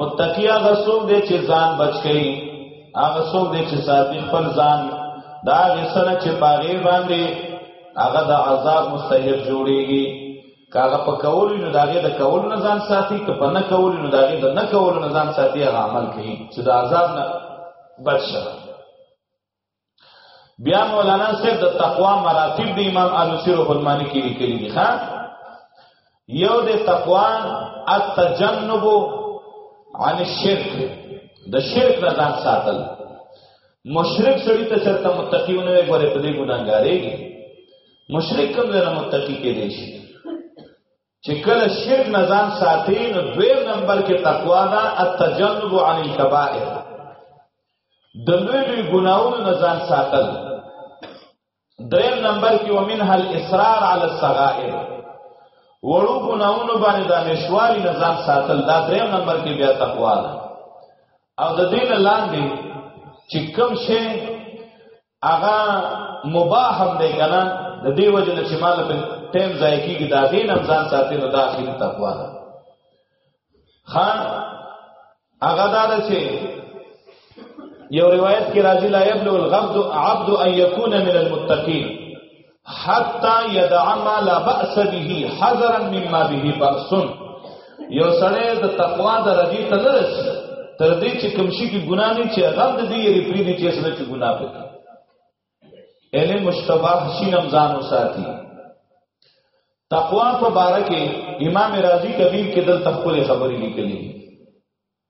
متقی هغه څوک دی چې ځان بچ کړي هغه څوک دی چې ساتي خپل ځان دا غسنه چې پاغي باندې هغه د عذاب مستحق جوړيږي کاغه په کول نو داګه د کول نه ځان ساتي که په نه کول نو داګه د نه کول نه ځان ساتي هغه عمل کوي چې د عذاب نه بچ شي بیا مولانا صاحب د تقوا مراتب د امام علوسی روح المانی کې لیکلي دي ښا یو د تقوا التجنب عن الشرك د شرک نه ځان ساتل مشرک سړی ته چرته متقیونه وي ګوره په دې ګناګارېږي مشرک کوم نه متقی کېږي چې کله شرک نه ځان ساتي نو دویم نمبر کې تقوا ده التجنب عن الكبائر د لوی لوی ګناونو نه ځان ساتل دریم نمبر کې ومنها الاصرار على الصغائر وړو ګناونو باندې د نشوالي نه ځان ساتل دا دریم نمبر کې بیا تقوا ده او د دین لاندې چې کوم شی هغه مباح هم دی کنه د دې وجه نه چې مال په ټیم ځای کېږي دا دین هم ځان ساتي نو دا اخیری تقوا ده خان هغه دا ده چې یو روایت کې راځي لا یبلو الغبد عبد ان یکون من المتقین حتا يدع ما لا باس به حذرا مما به باس یو سړی د تقوا درجه ته نه رسي تر دې چې کوم شي کې ګناه نه چې غم د دې یې پری دي چې سره چې ګناه پکې اله مشتبه شي نمزان وساتي تقوا په باره کې امام رازی کبیر کې دل تخپل خبرې لیکلې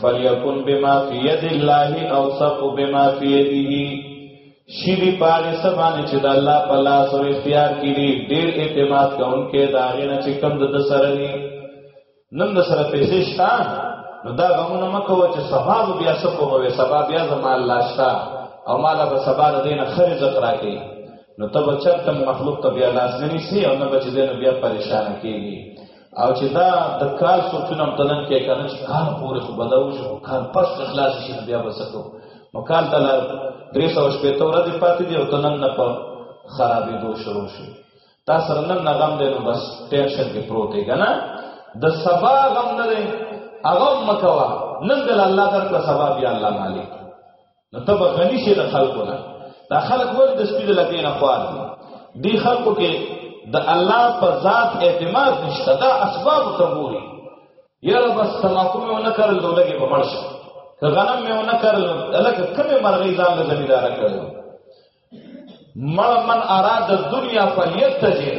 فلیکن بما فی ید الله او سب بما فی یده شی دی پاره سبانه چې د الله په لاس او اختیار کې دی ډیر اعتماد کوونکې دا غنه چې کم د سره دی نن د سره پیسې شته نو دا غمونه مکو چې سبب بیا سکو وي سبب بیا زما الله شته او مال به سبا د دینه خرې ذکر راکې نو تب چرته مخلوق ته بیا لاس نه نیسی او نه بچ دینه بیا پریشان کیږي او چې دا د کال سوچونه تلن کې کنه چې کال پورې خو بداو شو کال پس خلاص شي بیا وسکو نو کال ته لار درې سو شپې ته ورځې پاتې دی او تنن نه په خرابې دو شروع شي تا سره نن نه غم دی نو بس ټینشن کې پروت دی کنه د سبا غم نه دی هغه مکوا نن دل الله در په سبا بیا الله مالک نو ته به غنی شې د خلکو نه دا خلک ولې د سپیډ لکې نه خوار دي دې خلکو کې د الله په ذات اعتماد نشته دا اسباب ته ګوري یاره بس تماکو مې ونه کړل نو لګې به مړ شم که غنم مې ونه کړل لکه کومې مرغۍ ځان له زمینداره کړل مړ من اراد دنیا فلیتجر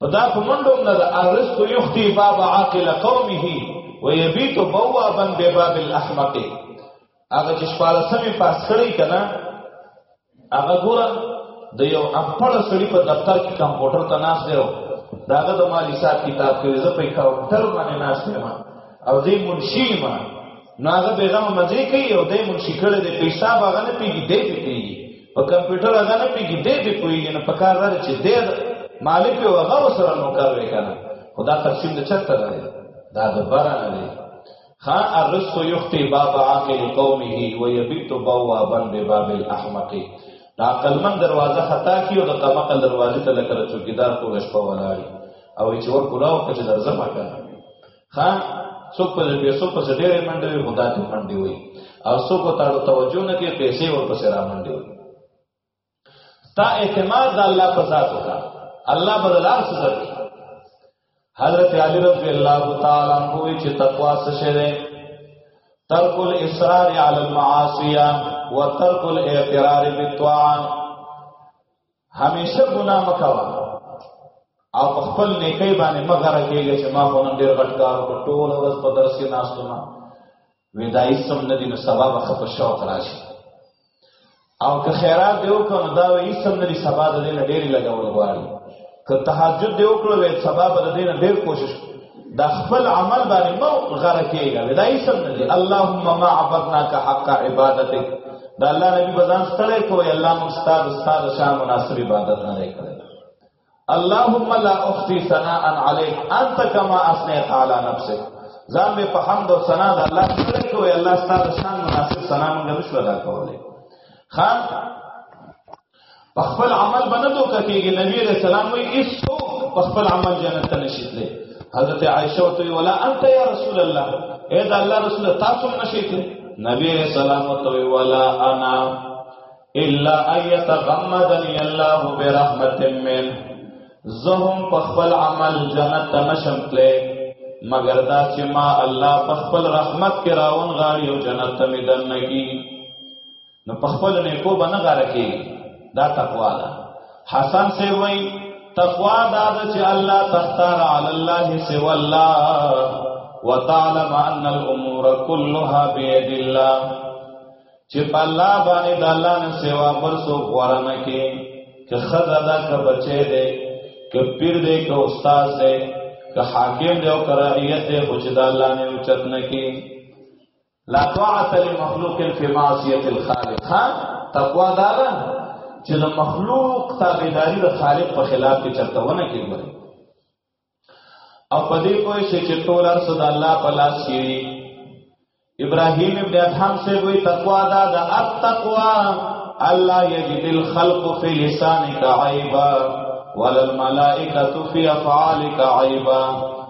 پدا په منډو نه د ارزق یختی باب عاقل قومه ويبيت بوابا بباب الاحمق هغه چې شپاله سمې پاس کړی کنه هغه ګوره د یو امپړ سړی په دفتر کې کمپیوټر ته ناس دی داغه د مال حساب کتاب کې زه په کاونټر باندې ناس یم او دې منشي ما ناغه بیغم مزه کوي او دې منشي کړه دې پیسې باغ نه پیږي دې پیږي په کمپیوټر هغه نه پیږي دې به پويږي نه پکار دار چې دې مالک او هغه سره نو کار وکنه خدا تقسیم د چرته ده دا د بارا نه دی خا الرس یختی باب عاقل قومه و یبیت بوابا بباب الاحمق دا عقل من دروازه خطا کی او د قمقل دروازه ته لکه چوکیدار کول شپه ولاړی او چې ور کولاو کچ درځه ما کنه ها څوک په دې پیسو په څه ډېرې منډې وي خدا ته منډې وي او څوک ته اړو توجه نه کوي پیسې ورپسې را منډې وي تا اعتماد د الله په ذات وکړه الله بدل ارس درکړي حضرت علی رضی الله تعالی عنہ وی چې تقوا څه شی ده ترک الاصرار علی المعاصیه وترک الاعتراض بالطاعه همیشه ګناه مکوا او په خپل نیکي باندې مغره کېږي چې ما خو نن ډېر غټ کار وکړ ټول ورځ په درس کې ناستم وې دا هیڅ هم نه دي نو سبا به خپل شوق راشي او که خیرات دی وکړو نو دا وې هیڅ هم نه دي سبا د دې نه ډېری لګول غواړي که تهجد دی وکړو وې سبا به د دې نه ډېر کوشش دا خپل عمل باندې مو غره کېږي دا یې سم نه دي اللهم ما عبدنا کا حق عبادتک دا الله نبی بزان ستړی کوی الله مون ستاد ستاد شان مناسب عبادت نه کړی اللهم لا اخفي ثناء عليك انت كما اثنيت على نفسك ځان به په حمد او ثنا د الله ستړی کوی الله ستاد شان مناسب ثنا مونږ نشو ادا کولای خان په خپل عمل باندې دوکه کېږي نبی عليه السلام وي ایسو په خپل عمل جنت ته نشي تللی حضرت عائشه وته ولا انت يا رسول الله اے دا الله رسول تاسو نشي تللی نبی عليه السلام وته ولا انا الا ايتغمدني الله برحمت من زهم په خپل عمل جنت ته نشم تللی مگر دا چې ما الله په خپل رحمت کې راون غاړي او جنت ته مې دنګي نو په خپل نیکو باندې غاره کې دا تقوا ده حسن سے وای تقوا دا ده چې الله تختار علی الله سوا الله وتعلم ان الامور كلها بيد الله چې په الله باندې د الله نه سوا بل څوک غوړه نه کې که خزه ده که بچی دی که پیر دی که استاد دی که حاکم دی او که رعیت دی خو چې د الله نه اوچت نه کې لا طاعت لمخلوق فی معصیت الخالق ها تقوا دا ده چې د مخلوق تابعداري د خالق په خلاف کې چرته ونه کېږي او په دې کوی شي چې ټول ارس د الله په لاس کې ابراهیم ابن ادهم سے وی تقوا دا د التقوا الله یجد الخلق فی لسانک عیبا وللملائکۃ فی افعالک عیبا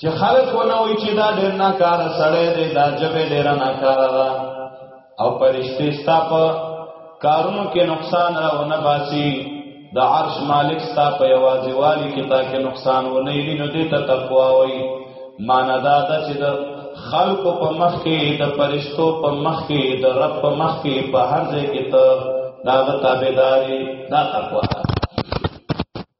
چې خلک ونه وي چې دا ډېر نه کار سړی دی دا جبه ډېر نه کار ده او پرشتي ستا په کارونو کې نقصان راونه باسي د عرش مالک ستا په یوازې والی کې تا کې نقصان ونه لري نو دې ته تقوا وایي معنا دا ده چې د خلکو په مخ کې د پرشتو په مخ کې د رب په مخ کې په هر ځای کې ته دا تابعداري دا تقوا ده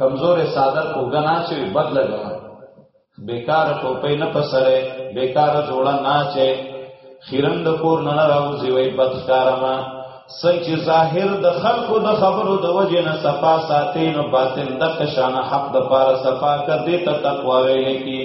کمزور صادر کو غنا چې بد لګا بیکار ټوپې نه پسره بیکار جوړا نه چې خیرن د کور نه راوځي وای بدکارما سچ ظاهر د خلقو د خبرو د وجه نه صفا ساتي نو باطن د کشان حق د پاره صفا کړي ته تقوا ویل کی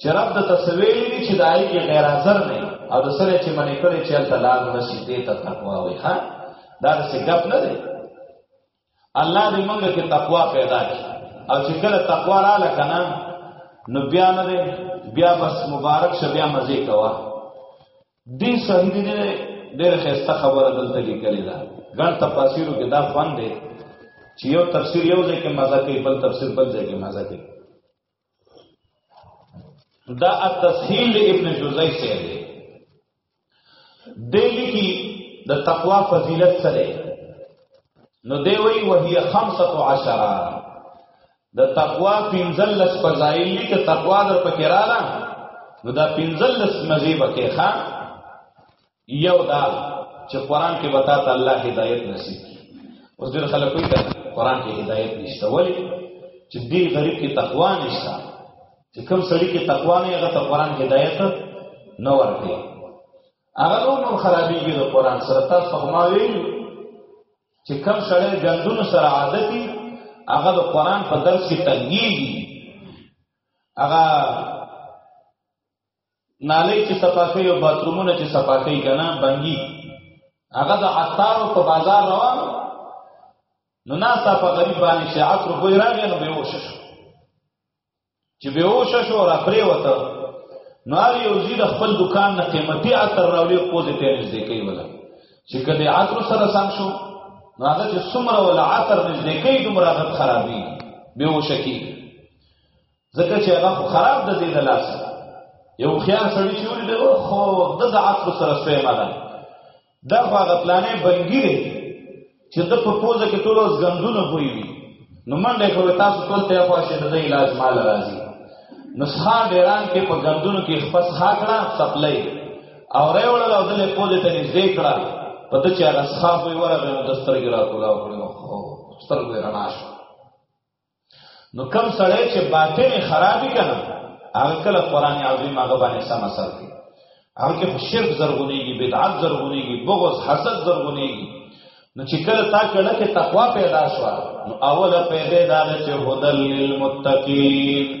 چې رب د تسویلی دي چې دای کې غیر حاضر نه او د سره چې منې کړي چې الله لار نشي دې ته تقوا وي ها دا څه ګپ نه دی الله دې موږ کې تقوا پیدا کړي او چې کله تقوا را لکنه نو بیا نه دی بیا بس مبارک شه بیا مزه کوا دې صحیح دي ډېر خسته خبره دلته لیکلې ده ګڼ تفاسیرو کې دا فن دی چې یو تفسیر یو ځای کې مزه کوي بل تفسیر بل ځای کې مزه کوي دا التسهیل ابن جوزی سے دی دیلی کی د تقوا فضیلت سره نو دی وی وهي 15 د تقوا پنځلس فضایل دي ته تقوا در پکې رااله نو دا پنځلس مزي بکې ښا یو دا چې قران کې وتا ته الله هدایت نصیب اوس ډېر خلک وایي دا قران کې هدایت نشته ولی چې دې غریب کې تقوا نشته چې کوم سړی کې تقوا نه هغه ته قران کې هدایت نه ورکړي هغه نور خرابېږي د قران سره تاسو خو ما ویل چې کوم سړی ګندونو سره عادت دي هغه د قران په درس کې تنګيږي هغه نالۍ چې صفاکې او باترومونه چې صفاکې کنا بنګي هغه د عطارو په بازار روان نو ناسا په غریب باندې چې عطر کوی راغی نو بهوش شو چې بهوش شو را پرې وته نو هر یو زی د خپل دکان نه قیمتي عطر راوړي پوزې ته نږدې کوي ولا چې کله عطر سره سم شو نو هغه چې څومره ولا عطر نږدې کوي دومره غت خرابي بهوش کی ځکه چې هغه خو خراب د دې د لاس یو خیال سړی چې ولې او خو د زعات په سره سوی ماده دا خو هغه پلانې بنګی دی چې د په پوزه کې ټول اوس غندونه پوي وي نو منډه کوي تاسو ټول ته خو شه د علاج مال راځي نو ښا ډیران کې په غندونو کې خپل ښا کړه سپلای او رې وړل او دلې پوزه ته نږدې کړه په دې چې هغه ښا وي ورغله د سترګې را کولا وکړو سترګې رڼا شو نو کم سړی چې باطن خرابې کنه هغه کله قران عظیم هغه باندې سم اثر کوي هغه کې شرک زرغونېږي بدعت زرغونېږي بغض حسد زرغونېږي نو چې کله تا کړه کې تقوا پیدا شو نو اوله پیدا دا چې هدل للمتقین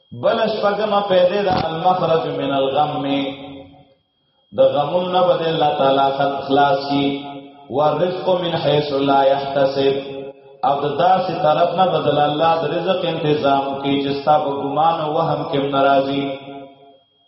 بل شپږم پیدا د المخرج من الغم د غمون نه بده الله تعالی خلاص کی ورزق من حيث لا يحتسب او د داسې طرف نه بدل الله د رزق تنظیم کوي چې ستاسو ګمان او وهم کې ناراضي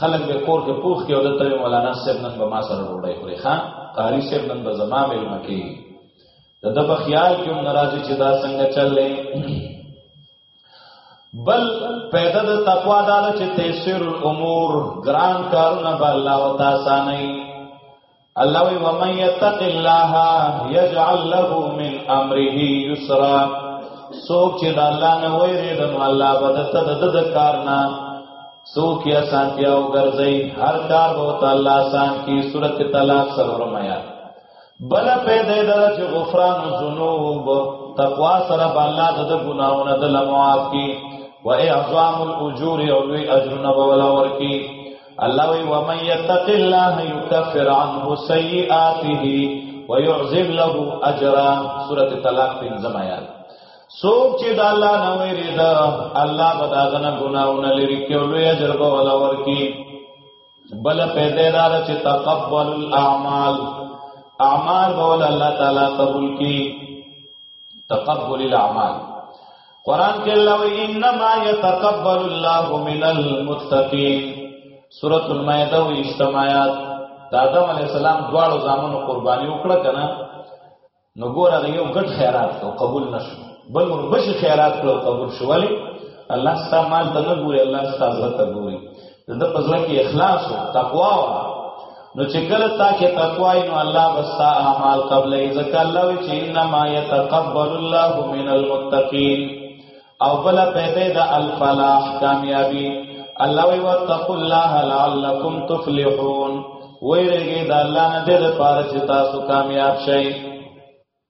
خلک به کور کې پوښ کې او دلته یو مولانا صاحب نن به ما سره ډوډۍ خوري خان قاری صاحب نن به زما مل مکی د د په خیال کې ناراضي چې دا څنګه چلې بل پیدا د تقوا دا چې تیسر الامور ګران کارونه به الله تعالی نه الله وی ومن یتق الله یجعل له من امره یسرا سوک چې د الله نه ویری د الله بدته د د کار نه سوک یا سانتیا او ګرځي هر کار وو تعالی آسان کی صورت طلاق سرورم آیات بل په دې درجه غفران ذنوب تقوا سره الله د ګناونه د لمعاف کی و اعظام الاجور او لوی اجرونه ولا ورکی الله وی ومن یتق الله یکفر عنه سیئاته ويعذب له اجرا سوره طلاق 15 آیات سوک چې د الله نه ویری دا الله به دا غنه ګناونه لري کې لوی اجر به ولا ورکی بل پیدا دار چې تقبل الاعمال اعمال به الله تعالی قبول کی تقبل الاعمال قران کې الله وی انما يتقبل الله من المتقين سورۃ المائده و اجتماعات دا آدم علی السلام دواړو زامنو قرباني وکړه کنه نو ګور هغه یو ګډ خیرات کو قبول نشو بل ور بش خیرات کو قبول شو ولی الله ستاسو مال ته نه ګوري الله ستاسو عزت ته ګوري د په ځل کې اخلاص او تقوا و نو چې کله تا کې تقوا نو الله بس تا اعمال قبل ذک الله و چې انما يتقبل الله من المتقين او بل پیدا د الفلاح کامیابی الله وی وتقوا الله لعلکم تفلحون ویرګي د الله نه د پاره چې تاسو کامیاب شئ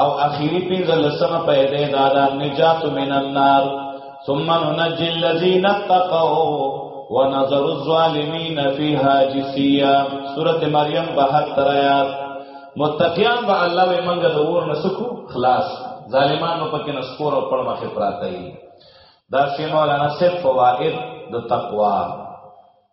او اخیری پنځه لسمه په دې دا د نجات من النار ثم ننجي الذين اتقوا ونظر الظالمين فيها جسيا سوره مریم 72 آیات متقیان به الله به منګه د اور نسکو خلاص ظالمانو پکې نسکور او پړ مخه پراته دي دا شی مولانا صرف فوائد د تقوا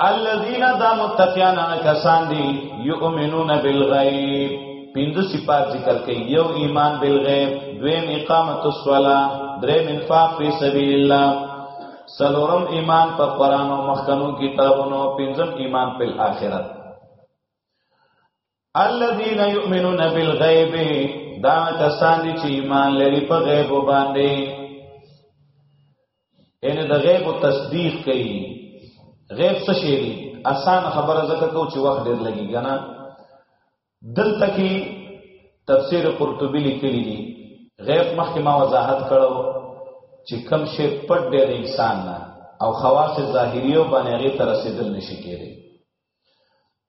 الذين دا متقیان کسان دي يؤمنون بالغيب پنځه صفات ذکر کوي یو ایمان بالغیب دویم اقامت الصلاه دریم انفاق فی سبیل الله سلورم ایمان په قران او مخکنو کتابونو پنځم ایمان په آخرت الذين يؤمنون بالغيب دا کسان چې ایمان لري په غیب باندې ان د غیب تصدیق کوي غیب څه شي دي اسان خبره زکه کو چې وخت ډیر لګي کنه دلته کې تفسیر قرطبی لیکلی دی غیب مخکې ما وضاحت کړو چې کم شی پټ دی د انسان نه او خواص ظاهریو باندې هغه تر رسیدل نشي کېږي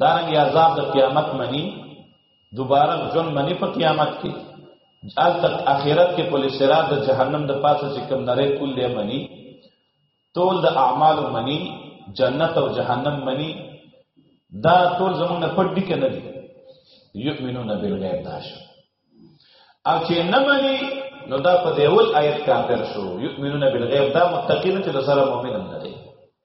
دارنګ عذاب د قیامت منی دوباره جون منی په قیامت کې جال تک اخرت کې پولیس سرات د جهنم د پاسه چې کوم نری کول دی منی ټول د اعمال منی جنت او جهنم منی دا ټول زمونږ نه پټ دي کنه دي یؤمنون بالغیب داش او چې نه منی نو دا په دیول آیت کافر شو یؤمنون بالغیب دا متقین چې د سره مؤمن نه دي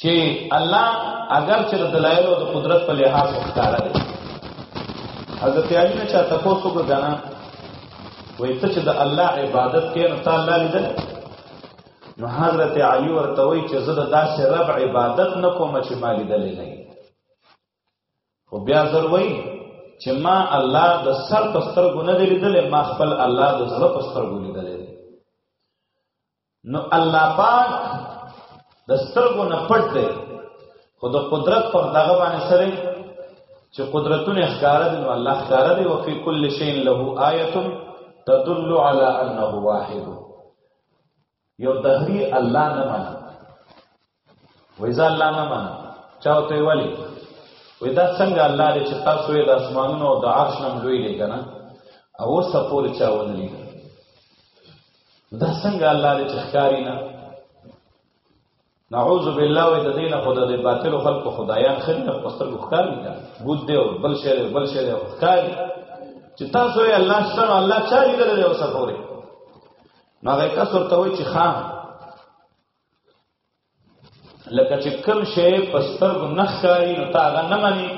چې الله اگر چې د دلایل او د قدرت په لحاظ ښکارا دی حضرت علی نه چا تاسو کو غنا وې ته چې د الله عبادت کې نو تعالی لیدل نو حضرت علی ورته وې چې زه د داسې رب عبادت نه کوم چې ما لیدل نه خو بیا زر وې چې ما الله د سر په سترګو نه لیدل ما خپل الله د زړه په سترګو لیدل نو الله پاک د سترګو نه پټ دی خو د قدرت پر دغه باندې سره چې قدرتونه ښکاره دي نو الله ښکاره دی او په کل شی له آیه تدل علی انه واحد یو دهری الله نه منه وای ځان لا نه منه چاو ته ویلي وای دا څنګه الله دې چې تاسو یې د اسمانونو او د عرش نم لوی دی کنه او اوس پورې چا ونه لید دا څنګه الله دې چې ښکاری نه نعوذ بالله وې د دینه خدا دې باطل خلق خدایان خل نه پستر ښکاری نه بود دې او بل شی بل شی ښکاری چې تاسو یې الله سره الله چا دې لري اوس پورې نو هغه کس ورته وای چې خان لکه چې کوم شی په سترګو نه ښکاري نو تا هغه نه مني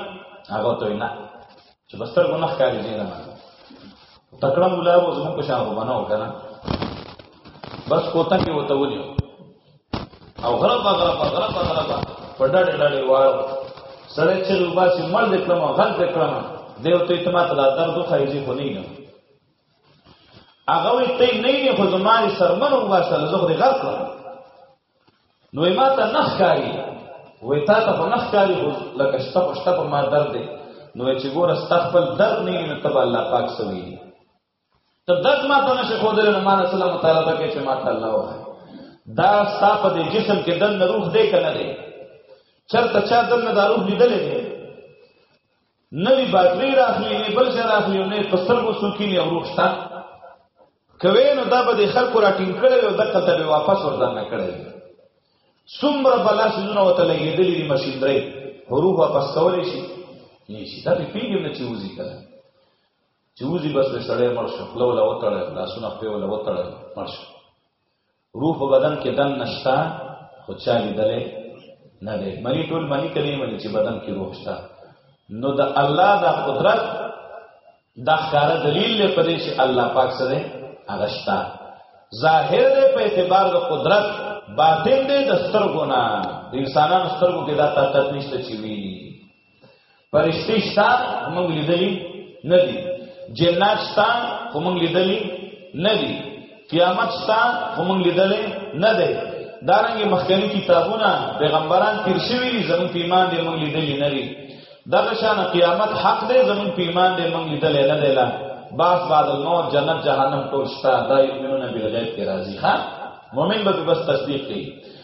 هغه ته نه چې په سترګو نه ښکاري دې نه مني تکړه مولا و زموږ په شان وبنو کنه بس کوته کې وته ونی او غرب غرب غرب غرب په ډډه ډډه وار سره چې روباسي مړ دکړم غل دکړم دیو ته ته ماته دا درد خو یې خو نه هغه وی ته نه یې خو زماري سرمن واسل زه دې غلط کړم نو ما ته نخ کاری وې تا ته په نخ کاری خو لکه شته په شته په ما درد دی نو چې ګور استغفل درد نه نه تب الله پاک سوي ته درد ما ته نشه خو درنه ما رسول الله تعالی ته کې چې ما ته الله وه دا صاحب دې جسم کې دن روح دې کنه دې چرته چا دن دا روح لیدلې نوی باتری راخلی نه بل ځای راخلی نه په سترګو سوکینی او روح شته کوي نو دا به د خلکو را ټینګ کړي او دغه ته به واپس وردان کړي څومره بلا سيزونه وته لګېدلې دي ماشينري حروف واپس کولې شي نشي دا په پیګم نه چوزي کړه چوزي بس سړی مرشه خپل ولا وتړل لاسونه په ولا وتړل مرشه روح په بدن کې دن نشتا خو چا لیدلې نه دی منی ټول منی کلی منی چې بدن کې روح شتا نو د الله د قدرت د ښکار دلیل له پدې چې الله پاک سره هغه شتا ظاهر دی په اعتبار د قدرت باطن دی د سترګو نه د انسانانو سترګو کې دا طاقت نشته چې ویني پرشتي شته موږ لیدلی نه دي جنات شته خو موږ لیدلی نه دي قیامت شته خو موږ لیدلی نه دی دارنګ مخکنی کتابونه پیغمبران تیر شوی دي زموږ په ایمان دې موږ لیدلی نه دي دغه شان قیامت حق دی زموږ په ایمان دې موږ لیدلی نه دی لا باس بعد الموت جنت جهنم ټول شته دا یمنونه بالغیب کې راځي ها مؤمن به بس تصدیق کوي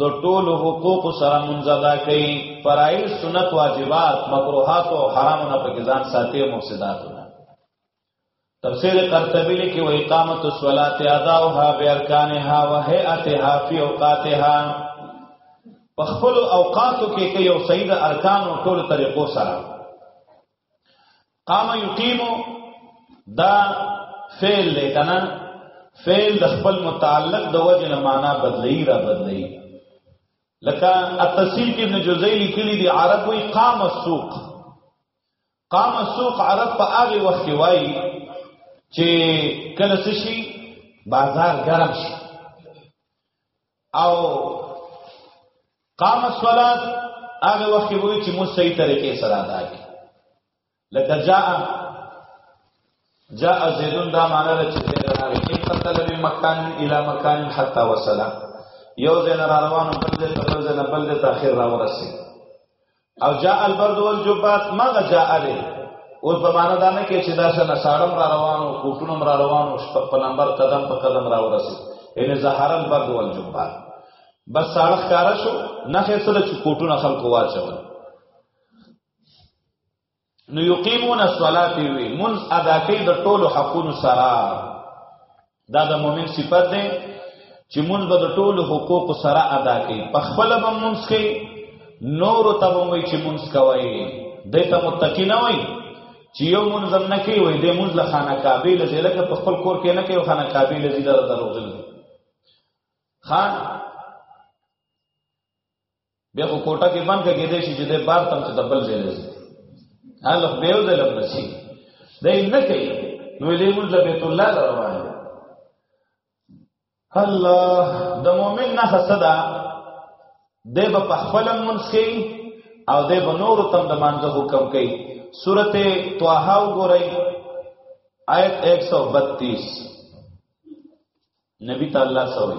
د ټولو حقوق سره منځدا کوي فرایض سنت واجبات مکروهات او حرام نه پکې ځان ساتي او مفسدات نه تفسیر قرطبی لیکي و اقامت الصلاه اداؤها بارکانها وهيئتها في اوقاتها په خپل اوقاتو کې کې یو سید ارکان او ټول طریقو سره قام یقیم دا فعل دی کنه فعل د خپل متعلق د وجه نه معنا بدلی را بدلی لکه التفسیر کې ابن جوزی لیکلی دی عرب وی قام السوق قام السوق عرب په هغه وخت کې وای چې کله شي بازار ګرم شي او قام الصلات هغه وخت وی چې مو صحیح طریقې سره ادا کی لکه جاء جاء زیدون دا معنی ده چې زید راغی چې قتل من مکان الی مکان حتا وصل یو زین را روانو بل دې ته بل زین بل دې ته اخر را ورسی او جاء البرد والجبات ما جاء له اوس په معنا دا نه کې چې دا څنګه ساړم را روانو کوټونم را روانو شپه په نمبر قدم په قدم را ورسي ان ظهر البرد والجبات بس ساړه ښکارا شو نه خې سره چې کوټونه خلکو واچول نو یقیمون الصلاه وی من ادا کوي د ټولو حقونو سره دا د مؤمن صفت ده چې مونږ به د ټولو حقوق سره ادا کوي په خپل به مونږ کې نور ته وایي چې مونږ کوي د ته متقی نه وایي چې یو مونږ نه کوي وایي د مونږ له خانه کعبه له ځلکه په خپل کور کې نه کوي خانه کعبه له ځله دروځل خان بیا خو کوټه کې بند کې دې شي چې د بار تم څخه بل ځای لږي هغه به یو ځای لږ شي دای نه کوي نو دې موږ له بیت الله روان الله د مؤمن نه حسدا دې په خپل منسي او دې په نور تم د مانځه حکم کوي سورته طه وګورئ آیت 132 نبی تعالی سوئی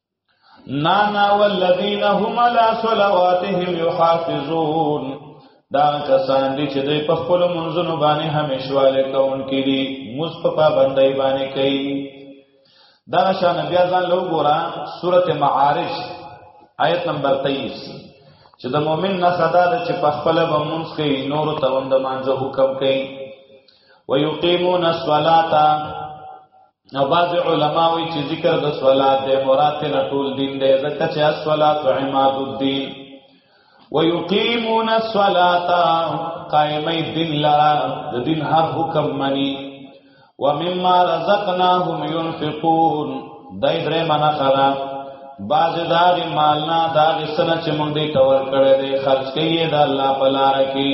نانا والذین هم علی صلواتهم یحافظون دا کسان دي چې دوی په خپل منځونو باندې همیشواله کوونکې دي موږ په پابندۍ باندې کوي دا شان بیا ځان لو ګورا سورته معارج آیت نمبر 23 چې د مؤمن نه صدا د چې په خپل بمونس کې نور ته وند مانځه حکم کوي ويقيمون الصلاه نو بعض علما وی چې ذکر د صلات د مراد نه ټول دین دی ځکه چې الصلات عماد الدین ويقيمون الصلاه قائمي دین لرا د دین هر حکم منی ومما رزقناهم ينفقون دای درې معنا خلا باز داغ مالنا داغ سنه چې موږ دې تور کړې دې خرج کړي دا الله په لار کې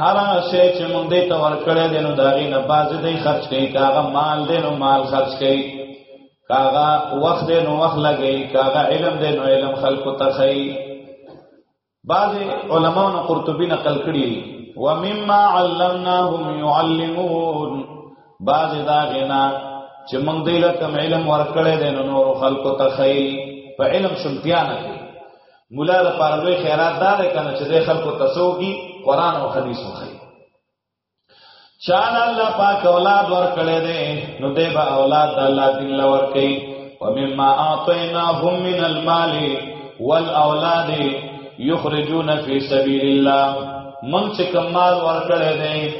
هر هغه شی چې مونږ دې ته ورکړې دي نو دا غي نه باز دې خرج کړي کاغه مال دې نو مال خرج کړي کاغه وخت دې نو وخت لګي کاغه علم دې نو علم خلق ته خي بعض علماء نو قرطبي نقل کړي ومما علمناهم يعلمون بعض دا غنا چې مونږ دې له کوم علم ورکړې دي نو نور خلق ته خي په علم شمتیا نه مولا د پاره لوی خیرات دار کنه چې د خلکو تسو کی قران او حدیث وخی چان الله پاک اولاد ور کړی دی نو دی به اولاد د الله دین لور کوي ومما اعطيناهم من المال والاولاد يخرجون في سبيل الله من چې کمال ور کړی دی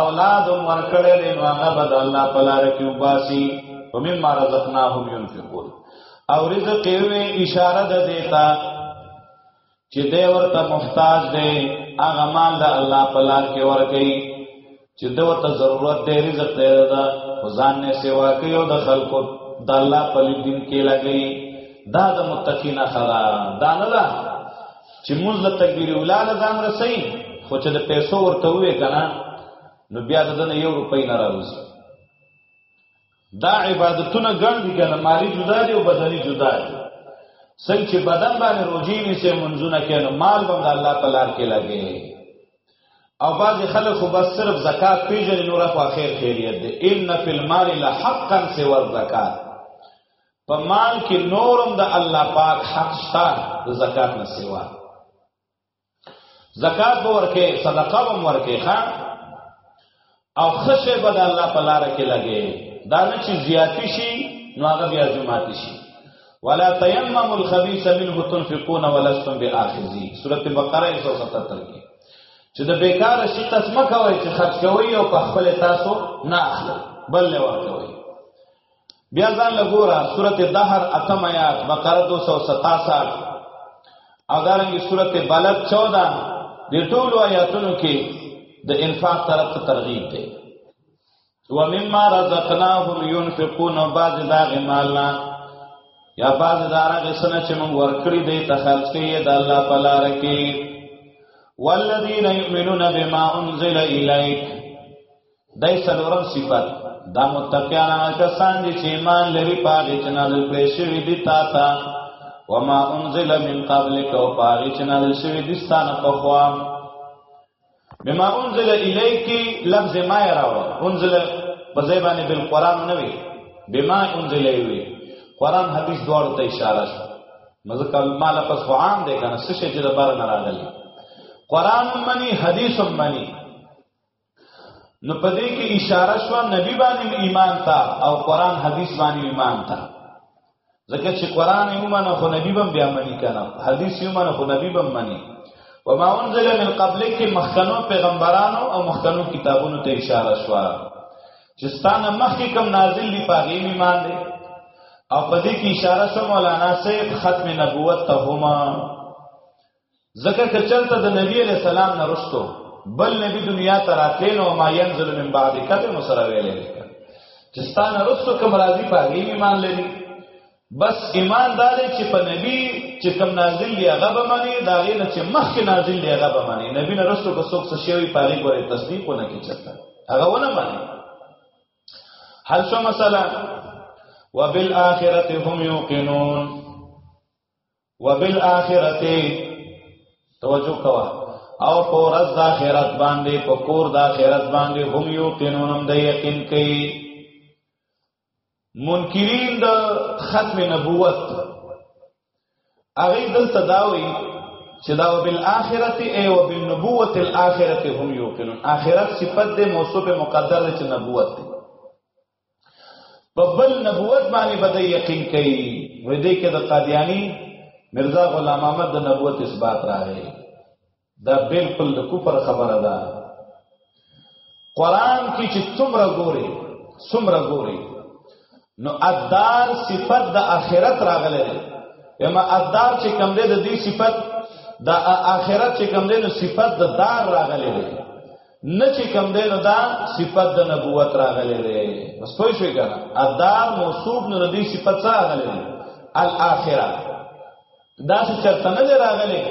اولاد ور کړی دی نو هغه به د الله په لار کې وباسي ومما رزقناهم ينفقون او رزق یې اشاره ده دیتا چې دی ورته محتاج دی هغه مال د الله په لار کې ورکړي چې دی ورته ضرورت دی رزق دی دا ځان نه سیوا کوي او د خلکو د الله په دین کې لګي دا د متقین خلا دا نه ده چې موږ د تکبیر اولا له ځان رسي خو چې د پیسو ورته وې کنه نو بیا د نه یو روپۍ نه راوځي دا عبادتونه ګڼ دي کنه مالی جدا دي او بدني جدا دي څنګه چې بدن باندې روزي نه سي منځونه کینو مال باندې الله په لار کې لګي او بعض خلک خو بس صرف زکات پیژني نور خو خیر خیریت دي ان فی المال لحقا سوى الزکات په مال کې نورم د الله پاک حق شته د زکات نه سیوا زکات به ورکې صدقه به ورکې ښا او خشه به د الله په لار کې لګې دا نه چې زیاتی شي نو هغه بیا جماعت شي ولا تیمم الخبيث منه تنفقون ولستم باخذي سوره بقره 177 کې چې د بیکار شي تسمه کوي چې خرج کوي او په خپل تاسو نه اخلي بل له ورکوي بیا ځان لګورا سورته دهر اتم آیات بقره 267 او دارنګه سورته بلد 14 د ټولو آیاتونو کې د انفاق طرف ته ترغیب دی و مما رزقناهم ينفقون بعض دا غمالنا یا بعض دا رغسنه چې موږ ورکړي دی ته خرج کوي د الله په لار کې والذین یؤمنون بما انزل الیک دای څلورم صفت دا متقیان هغه کسان دي چې ایمان لري پاږي چې نازل کړي شوی دي تا ته وما انزل من قبلک او پاږي چې نازل شوی دي ستانه په خوا بما انزل الیک لفظ ما یراو انزل په ځای باندې بل قران نه وی بما انزل وی قران حدیث دوړ ته اشاره شو مزه کلمه لفظ عام دی کنه څه چې د بار نه راغلی قران منی حدیث منی نو په دې کې اشاره شو نبی باندې ایمان تا او قران حدیث باندې ایمان تا ځکه چې قران یې ومنه خو نبی بم بیا منی کنه حدیث یې ومنه خو نبی بم منی و ما انزل من قبل کې مخکنو پیغمبرانو او مخکنو کتابونو ته اشاره شو چې ستانه مخکې کم نازل دی پاغې ایمان دی او په دې کې اشاره شو مولانا صاحب ختم نبوت ته هما ځکه که چرته د نبی علیہ السلام نه رسټو بل نبی دنیا ته راتلی نو ما ينزل من بعد کته نو سره ویلې چې ستانه رسټو کوم راضي پاګې ایمان لري بس ایمان دا دی چې په نبی چې کوم نازل دی هغه به مانی دا غیر چې مخکې نازل دی هغه به مانی نبی نه رسټو کو څوک څه شی پاګې ګورې تصدیق ونه کی چرته هغه ونه مانی حل شو مثلا وبالآخرة هم يوقنون وبالآخرت توجه کوا او پورز دا خیرت باندې په کور دا خیرت باندې هم یو قنونم د یقین کوي منکرین د ختم نبوت هغه دلته داوي چې دا وبالآخرت ای وبالنبوت الآخرت هم یو قنون آخرت صفت د موصوف مقدر چې نبوت دی په بل نبوت باندې بده یقین کوي وې دې کې د قادیانی مرزا غلام احمد د نبوت اثبات راغی دا بالکل د کفر خبره ده قران کې چې څومره ګوري څومره ګوري نو ادار صفت د اخرت راغله یما ادار چې کم ده د دې صفت د اخرت چې کم ده نو صفت د دار راغله نه چې کم دی نو دا صفت د نبوت راغلی دی بس پوه شئ که ادار موصوف نو د دې صفت څه راغلی دی الاخره دا څه چرته نه دی راغلی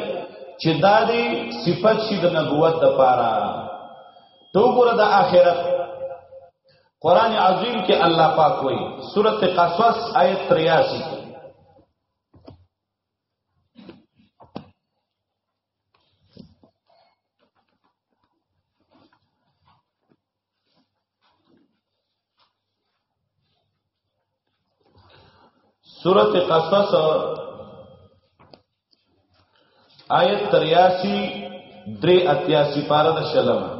چې دا دی صفت شي د نبوت د پاره تو ګره د آخرت قران عظیم کې الله پاک وایي سورته قصص آیت 83 سورت قصص آیت تریاسی دری اتیاسی پارا دا شلم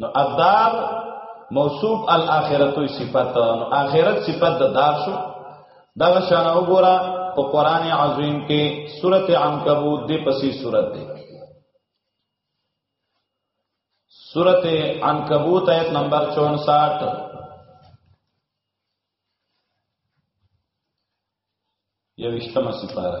نو الدار موصوف الاخرتوی صفت نو اخرت صفت د دار شو دا شان وګوره په قران عظیم کې سورته عنکبوت دی پسې سورته دی سورته عنکبوت آیت نمبر 64 یو اشتمه سپاره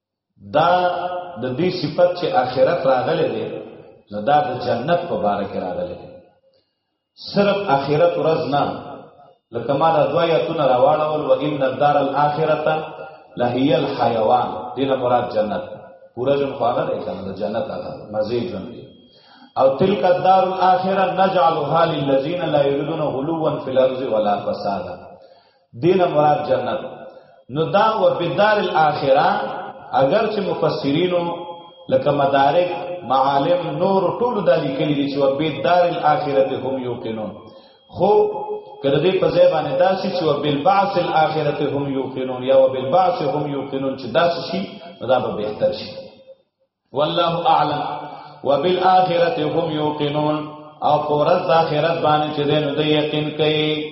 دا د دې صفت چې آخرت راغله ده نو دا د جنت په باره کې راغله ده صرف آخرت ورځ نه لکه ما دا دوا یاتونه راوړل و ان الدار الاخرته لهي الحيوان دینه مراد جنت پورا جن خواله ده کنه جنت هغه مزه جن دی او تلک الدار الاخره نجعلها للذین لا یریدون غلوا فی الارض ولا فسادا دین مراد جنت نو دا و بدار الاخره اگر چې مفسرینو لکه مدارک معالم نور ټول د لیکلي دي چې و بدار الاخره هم یوقنون خو کله دې په ځای باندې داسې چې و بالبعث الاخره هم یوقنون یا و بالبعث هم یوقنون چې داسې شي دا به بهتر شي والله اعلم وبالاخره هم یوقنون او پورز د اخرت باندې چې دین د یقین کوي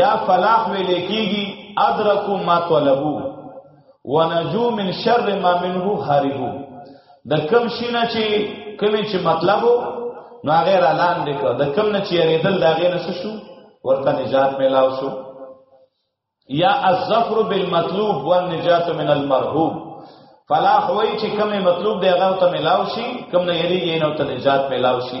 یا فلاح ویل کیږي ادرکو ما طلبو ونجو من شر ما منه هربو د کم شینه چې کمی چې مطلبو نو هغه را لاندې کړ د کم نه چې یریدل دا غې نه شو ورته نجات ملاو شو یا الظفر بالمطلوب والنجات من المرهوب فلاح وای چې کمی مطلوب دی هغه ته ملاو شي کم نه یریږي نو ته نجات ملاو شي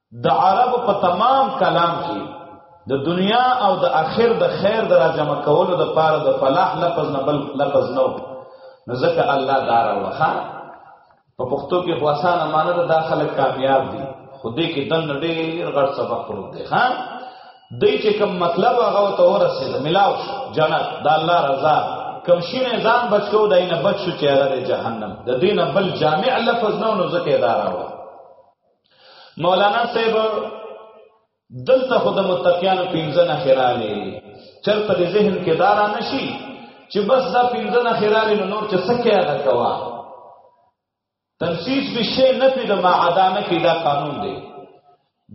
د عرب په تمام کلام کې د دنیا او د اخر د خیر د راجمع کولو د پاره د فلاح لفظ نه بل لفظ نو نو ځکه الله دار وخا په پښتو کې خلاصان امانه د داخله کامیاب دي خو دې کې دن ډېر غړ سبق پروت دی ها دې چې کوم مطلب هغه ته ورسېد ملاو جنت د الله رضا کم شینه ځان بچو داینه بچو چې هغه جهنم د دینه بل جامع لفظ نو نو ځکه دار وخا مولانا صاحب دلته خو د متقیانو پنځه نه خیرالې چرته د ذهن کې دارا نشي چې بس دا پنځه نه خیرالې نو نور چې سکه هغه کوا تنسیس به شی نه پی د ما ادا نه کی دا قانون دی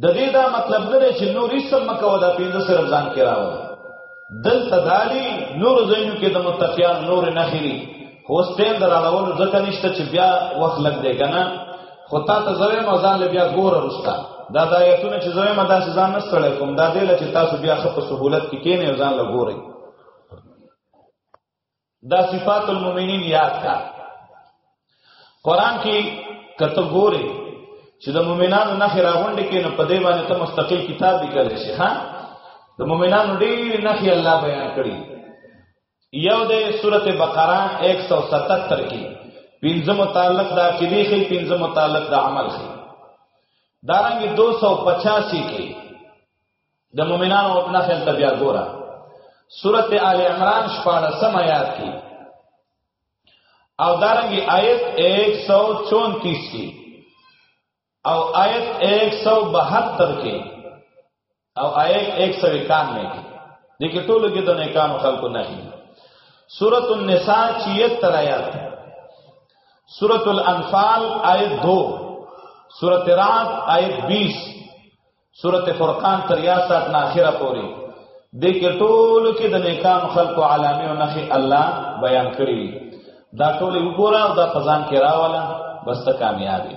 د دې دا مطلب نه چې نور یې سم مکو دا پنځه سره ځان کې راو دلته دالی نور زینو کې د متقیان نور نه خیری هوس ټیم درالولو ځکه نشته چې بیا وخت لګ دی کنه خو تا ته زوی مزان له بیا ګور رستا دا د آیتونه چې زوی مدا سزان نه سره کوم دا دی چې تاسو بیا خپ سہولت کې کینې ځان له ګورئ دا صفات المؤمنین یاد کا قران کې کته ګوري چې د مؤمنانو نه خراوند کې نه پدې باندې ته مستقل کتاب لیکل شي ها د مؤمنانو ډېر نه خي الله بیان کړی یو د سورته بقره 177 کې پنځه متعلق د عقیده خې پنځه متعلق د عمل خې دارنګ 285 کې د مؤمنانو او نخل ته بیا ګوره سورته آل عمران 14 آیات کې او دارنګ آیت 134 کې او آیت 172 کې او آیت 191 کې د کې ټولو کې د نیکانو خلکو نه هي سورۃ النساء 76 آیات سورۃ الانفال آیت 2 سورۃ رعد آیت 20 سورۃ فرقان 63 نه اخره پورې د کې ټولو کې د نیکانو خلکو علامه او نخي الله بیان کړی دا ټول وګوره او دا پزان کې راواله بس ته کامیابی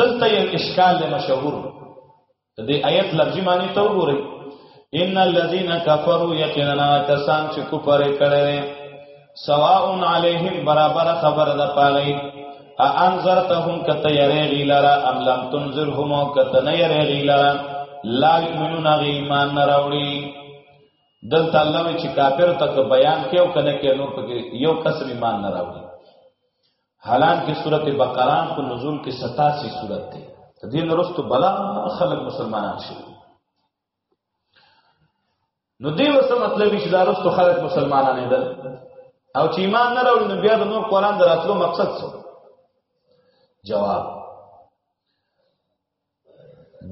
دلته یو اشکال دی مشهور دی آیت لفظي معنی ته وګورئ ان الذين كفروا يقينا کسان چې کفر کړي سواء عليهم برابر خبر ده پاغي انذرتهم کته یری غیلرا ام لم تنذرهم کته نه یری غیلرا لا یمنون ایمان نه راوړي دلته الله چې کافر تک بیان کېو کنه کې نور پکې یو کسر ایمان نه راوړي حالانکه سورت بقره په نزول کې 87 سورت دی د دې نرستو بلا خلک مسلمانان شي نو دې وسه مطلب چې دا رستو خلک مسلمانان نه دل او چې ایمان نه راوړي نو بیا د نور قران دراتلو مقصد څه جواب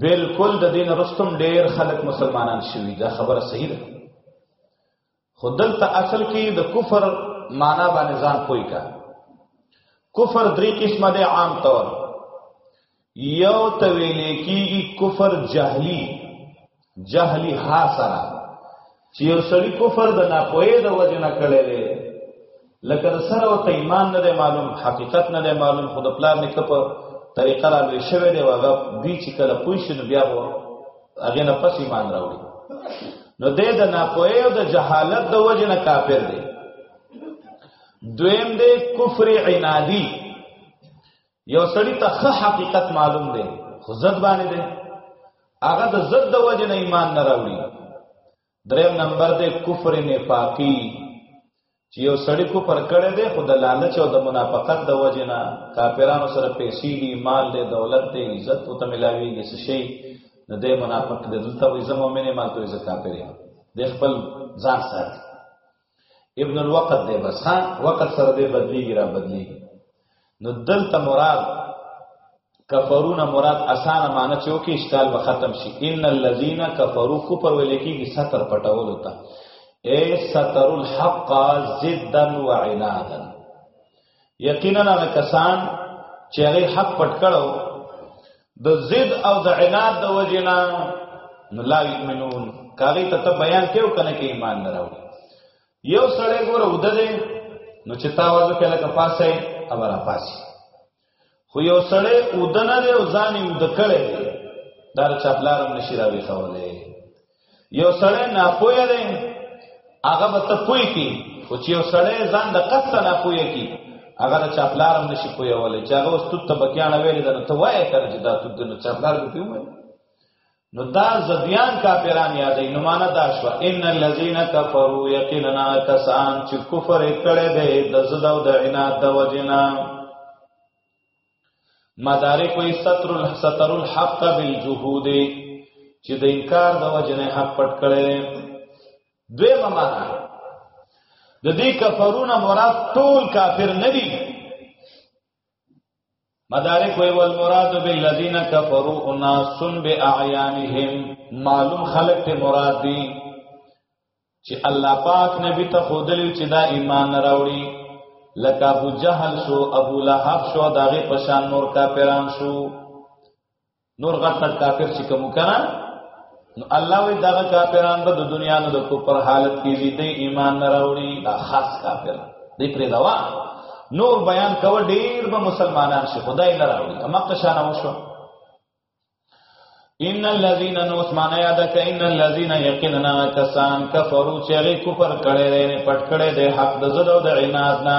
بالکل د دین رستم ډیر خلک مسلمانان شوي دا خبره صحیح ده خو دلته اصل کې د کفر معنا باندې ځان پوي کا کفر درې قسمه ده عام طور یو تویلې کیږي کفر جهلی جهلی ها سره چې یو سړی کفر د ناپوهې د وجه نه کړی دی لکه د سره او ته ایمان نه دی معلوم حقیقت نه دی معلوم خود پلان نه کپ طریقه را لوي شوی دی هغه دوی چې کله پوه شي نو بیا وو هغه نه پس ایمان راوړي نو دې د ناپوهې او د جهالت د وجه نه کافر دی دویم دی کفر عنادی یو سړی ته خه حقیقت معلوم دی خو زد باندې دی هغه د زد د وجه نه ایمان نه راوړي دریم نمبر دی کفر نفاقی چې یو سړی کو پر کړه دی خو د لالچ او د منافقت د وجه نه کافرانو سره پیسې دي مال دی دولت دی عزت او ته ملاوي دي څه شي نه دی منافق دی دلته وي زموږ مینه مال ته ځکه کافر دی خپل ځان ساتي ابن الوقت دی بس ها وقت سره به بدلیږي را بدلیږي نو دلته مراد کفرون مراد اسانه معنی چې وکي اشکال به ختم شي ان الذين كفروا کفر ویل کېږي ستر پټول ته اے ستر الحق ضدا وعنادا یقینا هغه کسان چې هغه حق پټ کړو د ضد او د عناد د وجنا نو لا یمنون کاری ته ته بیان کېو کنه کې ایمان نه راو یو سړی ګوره ودلې نو چې تا وځو کله کا پاسه او را پاسي خو یو سړی اودنه دی او ځان یې اود کړی دی دا د چا پلار هم نشي راویښولی یو سړی ناپوهه دی هغه به ته پوه کی خو چې یو سړی ځان د قصد ناپوهه کی هغه د چا پلار هم نشي پوهولی چې هغه اوس توت ته بکیانه ویلې ده نو ته وایې که نه چې دا توت دی نو چا پلار به پوه نو دا زبیان کافران یادې نو معنا دا شو ان الذين كفروا يقينا کسان چې کفر کړي دي د زړه او د عناد د وجنا مدارک وی ستر الستر الحق بالجهود چې د انکار د وجنه حق پټ کړي دوی معنا د دې کفرونه مراد ټول کافر نه دي مدارک وی والمراد بالذین کفروا الناس باعیانهم معلوم خلق ته مراد دی چې الله پاک نبی ته خودلی چې دا ایمان نه راوړي لکه ابو جهل شو ابو لهب شو دغه پشان نور کافران شو نور غټ غټ کافر چې کوم کنه نو الله وی دا کافران به د دنیا نو د کوپر حالت کې دي د ایمان نه راوړي دا خاص کافر دی پرې دا نور بیان کوه ډیر به مسلمانان شي خدای نه راوړي اما که شانه وشو ان الذين نوسمان یاد ک ان الذين یقینا کسان کفروا چې کوپر کړي نه پټ کړي د حق د زړه او د عناد نه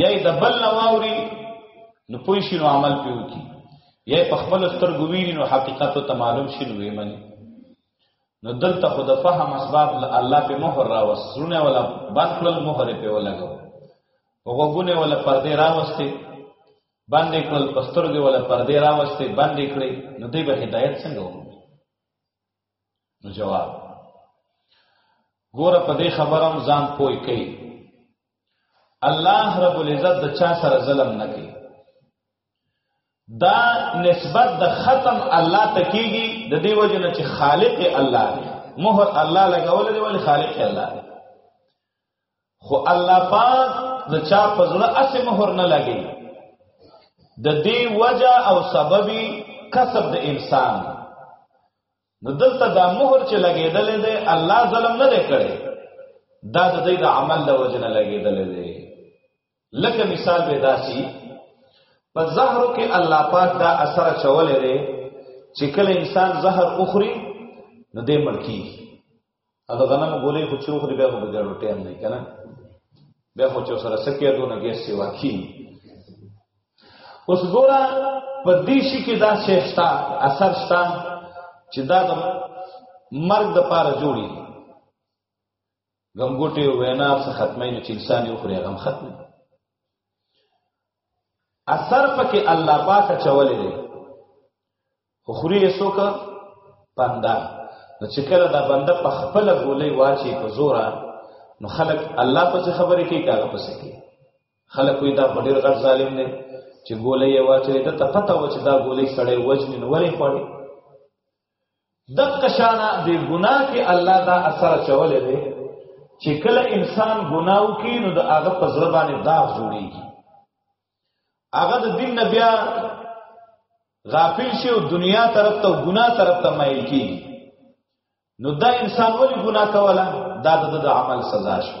یی د بل نه واوري نو پوه شي نو عمل پیو کی یی په خپل سترګو ویني نو حقیقت ته معلوم شي نو ویمني نو دلته خو د فهم اسباب الله په مهر راوسرونه ولا بنکل مهر په ولګو وګونه ولا پردې راوستي باندې کول پسترګې ولا پردې راوستي باندې کړې نو دوی به هدایت څنګه وو نو جواب ګوره په دې خبرم ځان پوي کوي الله رب العزت د چا سره ظلم نه کوي دا نسبت د ختم الله ته کیږي د دې وجه نه چې خالق الله دی مهر الله لګول دی ولی خالق الله دی خو الله پاک د چا په زړه اسې مهر نه لګي د دې وجه او سببي کسب د انسان نو دلته دا مهر چې لګېدل دی الله ظلم نه دی کړی دا د دې د عمل د وجه نه لګېدل دی لکه مثال به داسي په زهرو کې الله پاک دا اثر چولې دی چې کله انسان زهر اخري نو دې مړکی ا د غنم ګولې خو چوخ لري به په ګړو ټیم نه کنه به خو چو سره سکه دونه ګیس سی واکی اوس ګورا په دې شي کې دا شېشتا اثر شتا چې دا د مرګ د پاره جوړي غمګوټي وینا څه ختمه نه چې انسان یو خوري غم ختم اثر پکې الله پاک چولې دی خو خوري یې څوک پنده نو چې کله دا بنده په خپل ګولې واچي په زوره نو خلق الله پسې خبرې کوي کاغه پسې کوي خلق وي دا ډېر غټ ظالم دی چې ګولې یې واچي دا ته پته و چې دا ګولې سړې وجنې نو ولې خوړې دغه شانه د ګناه کې الله دا اثر چولې دی چې کله انسان ګناو کوي نو د هغه په زړه باندې داغ جوړيږي هغه د دین نه بیا غافل شي او دنیا طرف ته ګناه طرف ته مایل کیږي نو دا انسان ولی ګناه کوله دا د عمل سزا شو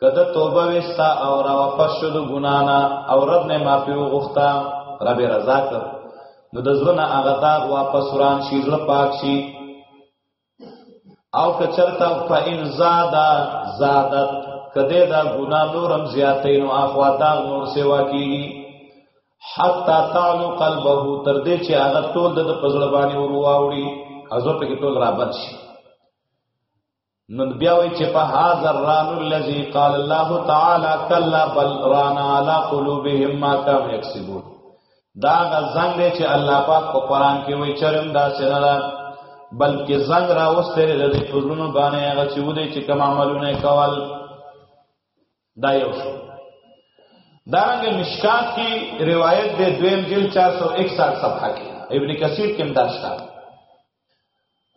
کده توبه وستا او را واپس شو د ګنا نه او رب نه معافي وغوښتا رب رضا کړ نو د زړه نه هغه داغ واپس وران شي زړه پاک شي او که چرته فإن زادا زادت کده دا ګنا نورم زیاتې نو اخوا دا نور سیوا کیږي حتا تعلو قلبه تر دې چې هغه ټول د پزړ باندې ورواوړي ازو په کې ټول رابط شي نو بیا وی چې په هاذا الران الذي قال الله تعالی کلا بل رانا على قلوبهم ما كانوا يكسبون دا غزنګ دی چې الله پاک په قران کې وی چرم دا سنرا بلکې زنګ را وستره د دې پرونو باندې هغه چې ودی چې کوم عملونه کول دا یو شو دارنګ مشکات کی روایت دے دویم جل 461 صفحہ کی ابن کثیر کې مداشتا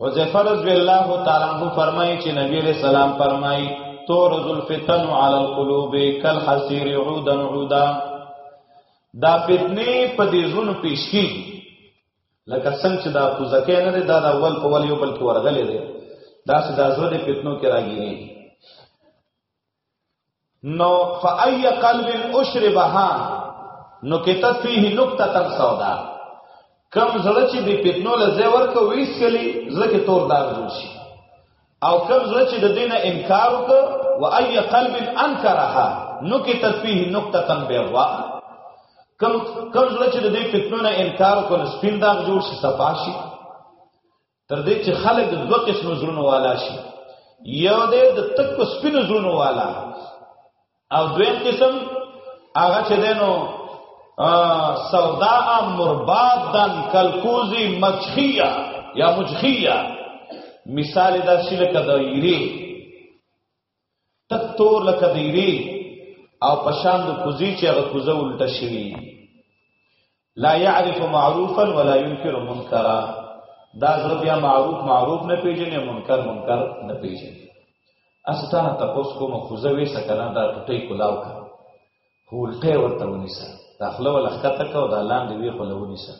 حذیفه رضی الله تعالی عنہ فرمایي چې نبی علیہ السلام فرمایي تورز الفتن علی القلوب کالحسیر عودا عودا دا فتنه په دې زونو پیش کی لکه څنګه چې دا کوزکه نه دا د اول په ول یو بل کې ورغلې ده دا چې دا زونه فتنو کې راګیری نو فای قلب اشربها نو کتت فيه نقطه سودا کم زړه چې به فتنو لزه ورکو ویس کلی زکه تور داغ جوړ شي او کم زړه چې د دینه انکار وکړ و اي قلب انکرها نو کې تفيه نقطه بيضاء کم کم زړه چې د دې فتنو نه انکار وکړ سپین داغ جوړ شي صفاشي تر دې چې خلک د دوه قسم زړونو والا شي یو دې د تک په سپینو زړونو والا او دویم قسم هغه چې دینو سوداء مربادن کلکوزی مجخیه یا مجخیه مثال دا شلکه د یری تک تور لکه دیری او پشان د کوزی چې هغه کوزه ولټه شوی لا يعرف معروفا ولا ينكر منکرا دا زړه بیا معروف معروف نه پیژني منکر منکر نه پیژني استا تاسو کوم خوځه وې سکنه دا ټټي کولاو کا هولټه ورته ونیسه داخله ولا خطه کا او دا لاندې وی خو لونیسه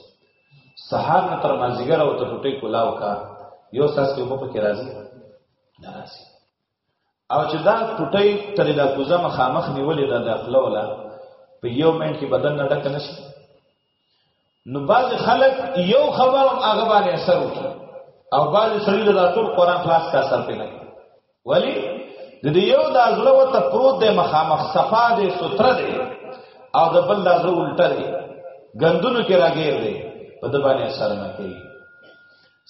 سحر نه تر مازیګر او ته ټټي کولاو کا یو ساس کې په کې راځي ناراضي او چې دا ټوټي تر دا کوزه مخامخ نیولې ده داخله ولا په یو منټ کې بدن نه ډک نشي نو باز خلک یو خبر هغه باندې اثر وکړي او باز سړي له ټول قران خلاص کا اثر پینې ولی د دې یو د ازله وته پروت د مخامخ صفا د ستر دی او د بل د ازله الټه دی غندونو کې راګیر دی په د باندې اثر نه کوي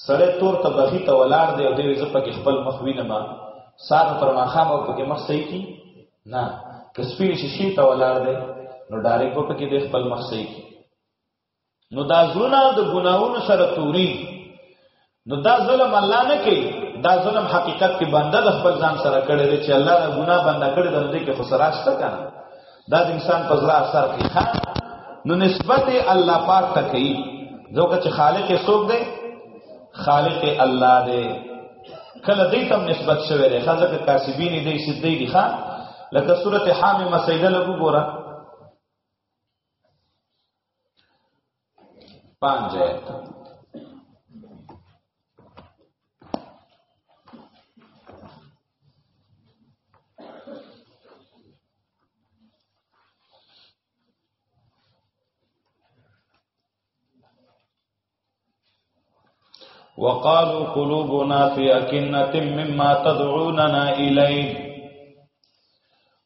سړی تور ته بخی ته ولاړ دی او دی زه پکې خپل مخ وینم سار تر ماخام او پکې مخ صحیح کی نه که سپین شیشې ته ولاړ دی نو ډایرک په پکې دی خپل مخ صحیح کی نو دا زونه د ګناونو سره توري نو دا ظلم الله نه کوي دا ظلم حقیقت کې بنده د خپل ځان سره کړی دی چې الله دا ګناه بنده کړی دی نو دې کې خسراشته کنه دا د انسان په زړه اثر کوي نو نسبت الله پاک ته کوي ځکه چې خالق یې څوک دی خالق الله دی کله دې تم نسبت شوی دی خزه کې کاسبین دی سیدی دی ښا لکه سورته حامیم سیده لګو ګورا پانځه وقالوا قلوبنا في أكنة مما تدعوننا إليه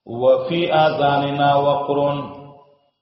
وفي آذاننا وقر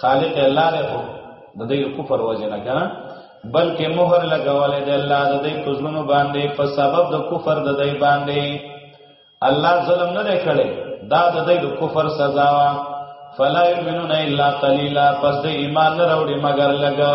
خالق الله دی خو د دې کفر وجه نه کنه بلکې مهر لګولې دی الله د دې پزونو باندې په سبب د کفر د دې باندې الله ظلم نه کړي دا د دې کفر سزا وا فلا یمنون الا قلیلا پس د ایمان نه وروړي مگر لګا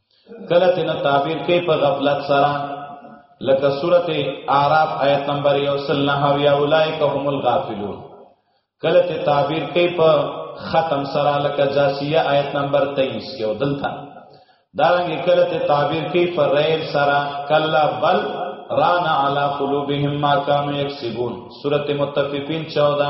کله چې نه تعبیر کې په غفلت سره لکه سورته اعراف آیت نمبر 109 یا اولایک هم الغافلون کله چې تعبیر کې په ختم سره لکه جاسیه آیت نمبر 23 کې ودلتا دارنګ کله چې تعبیر کې پر ریل سره کلا بل رانا علی قلوبهم ما كانوا یکسبون سورته متففین 14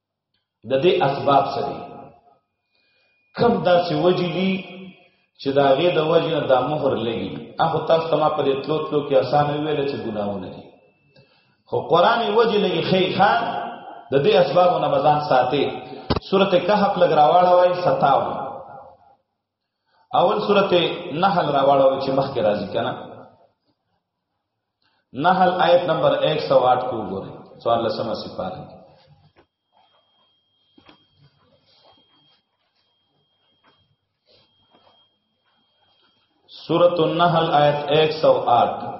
د دې اسباب څه دي کم داسې وجې دي چې دا غې د وجې نه دا مهر لګي هغه تاسو ته ما په دې تلو تلو کې اسانه ویل چې ګناونه دي خو قران وجې لګي خې خان د دې اسبابو نه بزان ساتي سورته کهف لګراواړه وای 57 اول سورته نحل راواړو چې مخکې راځي کنه نحل آیت نمبر 108 کو ګورئ سوال لسمه سپاره سورة النحل آیت 108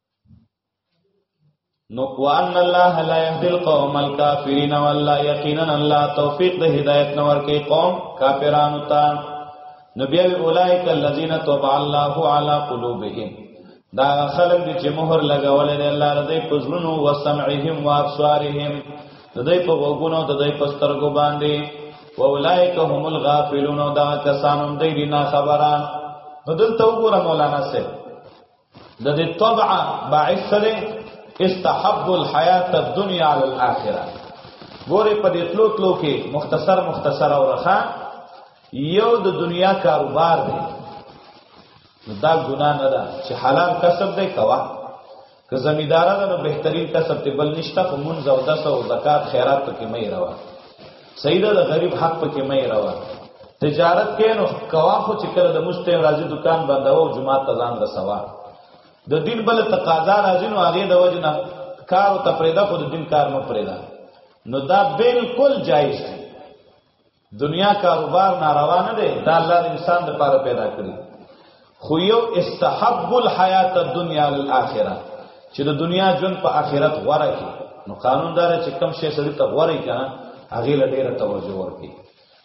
نو وان الله لا يهدي القوم الكافرين والله يقينا الله توفيق د هدايت نور کې قوم کافرانو ته نبي اولئک الذين تاب الله على قلوبهم دا خلک چې مهر لګولې دی الله رضی پزړونو و سمعهم و ابصارهم د دې په وګونو د دې په سترګو باندې و اولئک هم الغافلون دا کسانو دې نه خبره بدل تو ګور مولانا سه د دې طبع باعث سره استحب الحیات الدنیا علی الاخره ګوره په دې تلو تلو کې مختصر مختصر او رخا یو د دنیا کاروبار دی دا ګناه نه ده چې حلال کسب دی کوا که زمیدارا ده نو بهترین کسب ته بل نشته خو مونږ او دس او زکات خیرات ته کې مې روا سیدا د غریب حق پکې مې راوړ تجارت کینو کوا خو چې کله د مشته راځي دکان بنداو جمعه ته ځان رسوا د دین بل تقاضا راځي نو هغه د وجنه کار او تفریدا خو د دین کار نه پریدا نو دا بالکل جایز دی دنیا کاروبار ناروا نه دی دا الله د انسان لپاره پیدا کړی خو یو استحب الحیات الدنیا للاخره چې د دنیا ژوند په آخرت غوړه کې نو قانون دار چې کم شي سړی ته غوړی کنه هغه له ډیره توجه ورکړي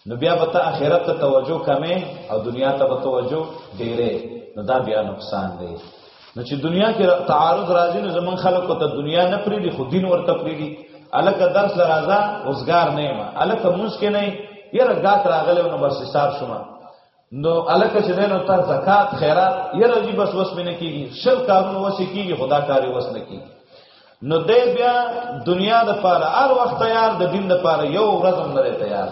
نو بیا به ته آخرت ته توجه کمې او دنیا ته به توجه ډیره نو دا بیا نقصان دی نو چې دنیا کې تعارض راځي نو زمون خلکو ته دنیا نه پریدي خو دین ورته پریدي الک درس لرازا اوسګار نه ما الک مونږ کې نه یره غات راغله نو بس حساب شوم نو الکه چې نو ته زکات خیرات یره جی بس وس مینه کیږي شل کارونه وس کیږي خدا کاری وس نه کیږي نو دې بیا دنیا د پاره هر وخت تیار د دین د پاره یو ورځ هم نه تیار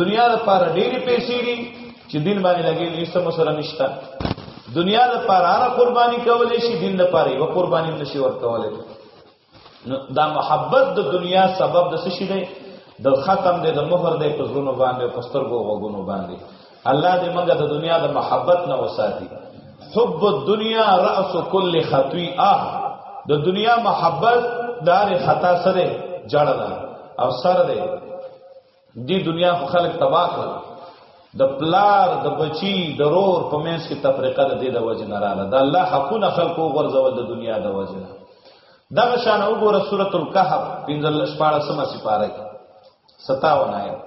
دنیا د پاره ډېری پیسې دي چې دین باندې لګي نشته مسره نشته دنیا د پاره هر قرباني کولې شي دین د پاره یو قرباني نشي ورکولې نو دا محبت د دنیا سبب د څه شي دی د ختم دی د مهر دی په زړونو باندې په سترګو غوګونو باندې الله دې موږ د دنیا د محبت نه وساتي حب الدنیا راس کل خطیئه د دنیا محبت دار خطا سره جړل او سر دی دی دنیا خو خلق تباہ کړل د پلار د بچی د رور په منځ کې تفریقه د دې د وجه نه رااله د الله حقونه خلقو غرزول د دنیا د وجه نه دغه شان وګوره سورۃ الکهف 15 شپاره سم سپاره 57 آیت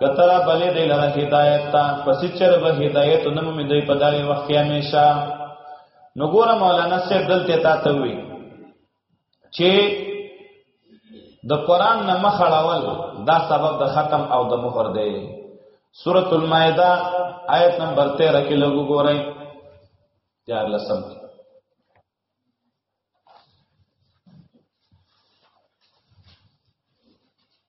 کتر بلې دې لره هدایت تا پسې چر به هدایت نه مې دوی په دغه وخت کې همیشه نو ګوره مولانا صاحب دلته تا ته وی چې د قران نه مخړول دا سبب د ختم او د مهر دی سورۃ المائده آیت نمبر 13 کې لګو ګورئ تیار لسم کې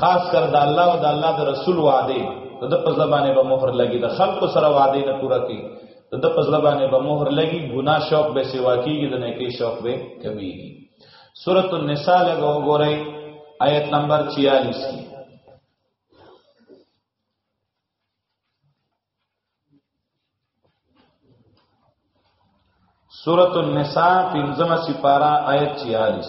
خاص کر د الله او د الله د رسول وعده د په زبانه به مهر لګي د خلق سره وعده نه پوره کی د په زبانه به مهر لګي ګنا شوق به سیوا کیږي د نیکی شوق به کمیږي سورۃ النساء لګو ګورئ آیت نمبر 46 کی سورۃ النساء پنځمه سپارہ آیت 46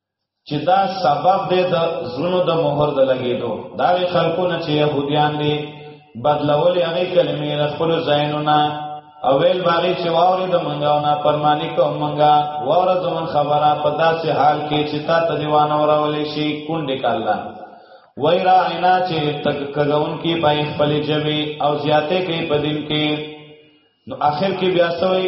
چې دا سبب دی د زړونو د مهر د لګېدو دا وی خلقونه چې يهوديان دي بدلول هغه کلمې د خپل زینونه او ویل باغی چې واورې د منګاو نه پرمانی کوم منګا وره زمون خبره په داسې حال کې چې تا ته دیوان اورولې شي کونډې کاله وای را عینا چې تک کګون کې پای خپل جبي او زیاته کې په دین کې نو اخر کې بیا سوې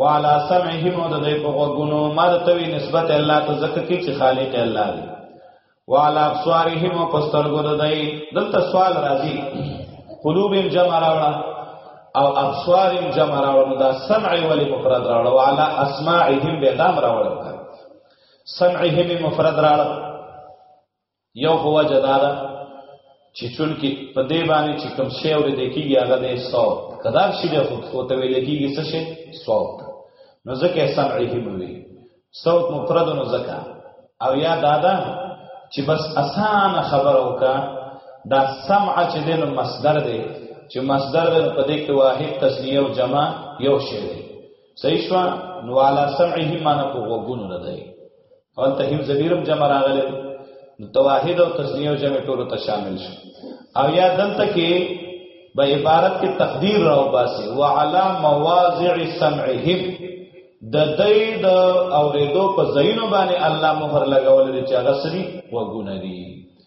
وعلى سمعهم د دې په غوګونو مرتوي نسبت الله ته ځکه کې چې خالق الله دی وعلى ابصارهم او پسترګو د دې دلته سوال راځي قلوبهم جمع راوړه او ابصارهم جمع راوړه دا سمع ولې مفرد راوړه وعلى اسماعهم به دام راوړه سمعهم مفرد راوړه یو هو جدارا چې چون کې په دې باندې چې کوم شی ور دې کیږي هغه دې سو کدار شي دې خود کو ته ویل کیږي څه شي سو نو ځکه سمعي هم وي صوت مفرد نو ځکه او یا دادا چې بس اسانه خبر وکا دا سمع چې دې نو مصدر دې چې مصدر دې په دې کې واحد تسنیه او جمع یو شی دې صحیح شو نو علا سمعه معنی په وګونو نه دی او ته هم زمیرم جمع راغلی نو تواحد او تسنیه او جمع ټولو ته شامل شو او یا دلته کې به عبارت کې تقدیر راو باسي وعلى مواضع سمعهم د دې د اوریدو په زینو باندې الله مهر لګول دي چې هغه سری وګونه دي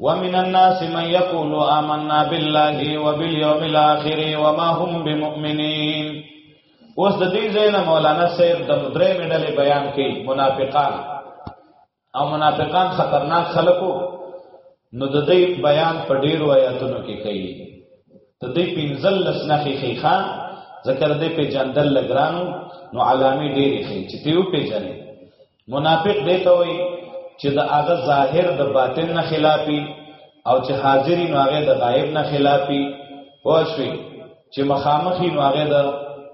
ومن الناس من يقول آمنا بالله وباليوم الآخر وما هم بمؤمنين اوس د دې زینه مولانا صاحب د مدرې مډلې بیان کړي منافقان او منافقان خطرناک خلکو نو د دې بیان په ډیرو آیاتونو کې کوي د دې پنځل لسنخې خيخه ذکر دې په جندل لګرانو نو علامه ډېرې خي چې تیو په جنې منافق دی ته وي چې د هغه ظاهر د باطن نه خلافي او چې حاضری نو هغه د غایب نه خلافي پوښوي چې مخامخي نو هغه د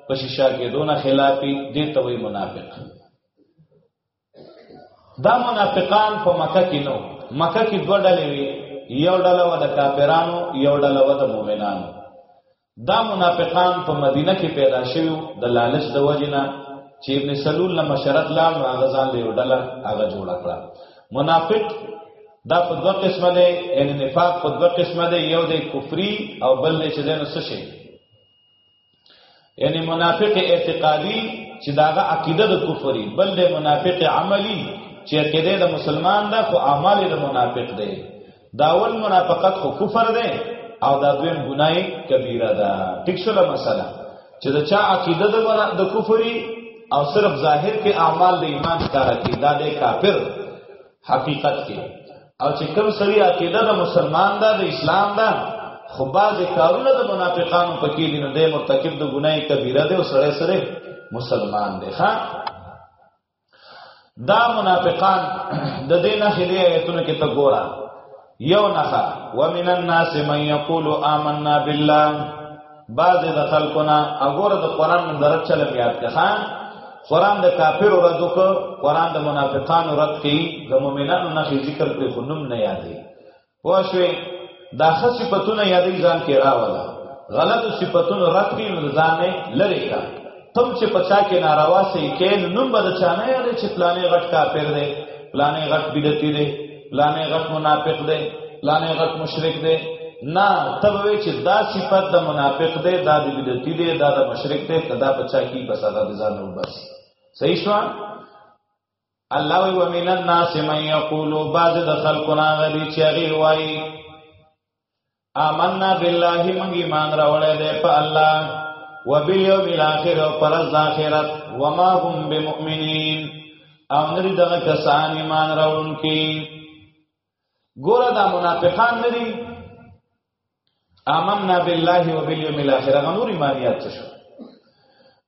پشیشا کې دونه خلافي دی ته وي منافق دا منافقان په مکه کې نو مکه کې دوه ډلې وي یو ډله و د کافرانو یو ډله و د مؤمنانو دا منافقان په مدینه کې پیدا شوی د لالچ د وجنه چې ابن سلول نه مشرت لاړ نو هغه ځان له ډله هغه جوړ کړه منافق دا په دوه قسمه دی یعنی نفاق په دوه قسمه دی یو دی کفری او بل دی چې دنه څه شي یعنی منافق اعتقادي چې داغه عقیده د کفری بل دی منافق عملی چې عقیده د مسلمان ده خو اعمال د منافق دی دا اول منافقت خو کفر دی او دا دویم ګناي کبیره ده ټیک شوه مسله چې دا چا عقیده د د کفري او صرف ظاهر کې اعمال د ایمان کار کې دا د کافر حقیقت کې او چې کوم سری عقیده د مسلمان ده د اسلام ده خو باز کارونه د منافقانو پکې دي نه د مرتکب د ګناي کبیره ده او سره سره مسلمان دی ها دا منافقان د دې نه خېدې ایتونه کې ته ګورا یو نخا ومن الناس من یقول آمنا بالله بعض د خلقنا وګوره د قران من درچ چل یاد کړه قران د کافر رد وک قران د منافقان رد کی د مؤمنانو نه ذکر کوي خنم نه یادې پوښوي دا خه صفاتونه یادې ځان کې راولا غلط صفاتونه رد کړي نو ځان نه لری کا تم چې پچا کې ناروا سي کې نوم بد چانه یادې چې پلانې غټ کا پیر دې پلانې غټ بدتی دې پلانې غټ منافق دې پلانې غټ مشرک دې نه تب وی چې دا صفات د منافق دې دا د بدتی دې دا د مشرک دې کدا پچا کې بس هغه ځان نو بس صحیح شو الله وی ومن الناس من یقول بعض د خلقنا غدی چې غي وای آمنا بالله من ایمان راولې ده په الله وبالیوم الاخر او پر ذاخرت وما هم بمؤمنین او نری دغه کسان ایمان راولونکي ګوره دا منافقان ندي آمنا بالله و بالیوم الاخر هغه نور ایمانیات څه شو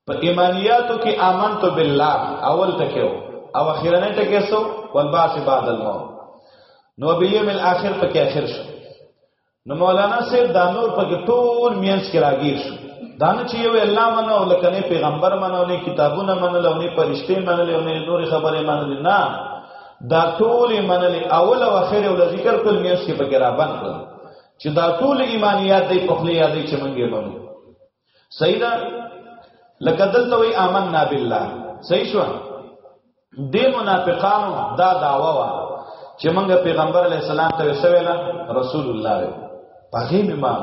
په ایمانیاتو کې آمنت بالله اول ټکیو او اخیرنه ټکی سو والباس بعد الموت نو بالیوم الاخر په کې اخر شو نو مولانا صاحب دا نور په کې ټول مینس کې راګیر شو دا نه چې یو الله منو او لکه نه پیغمبر منو نه کتابونه منو نه پرشته منو نه نور خبره منو نه دا ټول منل اول او اخر او ذکر کول مې اوس کې پکې را بند کړ چې دا ټول ایمانیات دی په خلی یادې چې مونږه منو صحیح ده لکه دلته وی آمنا بالله صحیح شو د منافقانو دا داوا وا چې مونږ پیغمبر علی السلام ته وسویلا رسول الله په هغه ایمان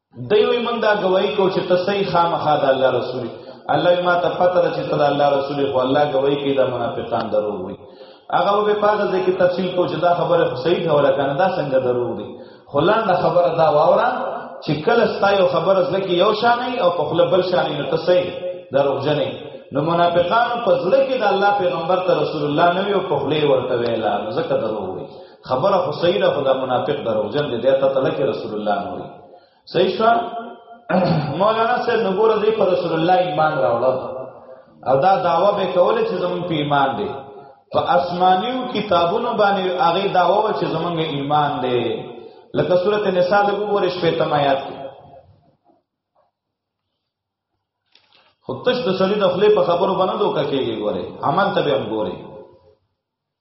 دی وی من دا گواہی کو چې ته صحیح خامخا د الله رسول الله ما ته پته ده چې ته د الله رسول خو الله گواہی کوي دا منافقان درو وي هغه به پاده دې کې تفصیل کو چې دا خبره صحیح ده ولا کنه دا څنګه درو دي خلان دا خبره دا واورا چې کله ستایو خبره ځکه یو شانې او په خپل بل شانې نه تسې دروغجنې نو منافقان په ځل کې د الله پیغمبر ته رسول الله نبی او په خپل ورته ویلا ځکه درو وي خبره خو صحیح ده خدا منافق دروغجن دی ته تلک رسول الله نور صحیح شو مولانا صاحب نګور دی پر رسول الله ایمان راوړل او دا داوا به کوله چې زمون په ایمان دی په اسمانیو کتابونو باندې هغه داوا چې زمونږ ایمان دی لکه سورته نساء د وګورې شپې تم آیات کې خودش د سړي د خپل په خبرو باندې دوکا کېږي ګوره عمل ته به هم ګوره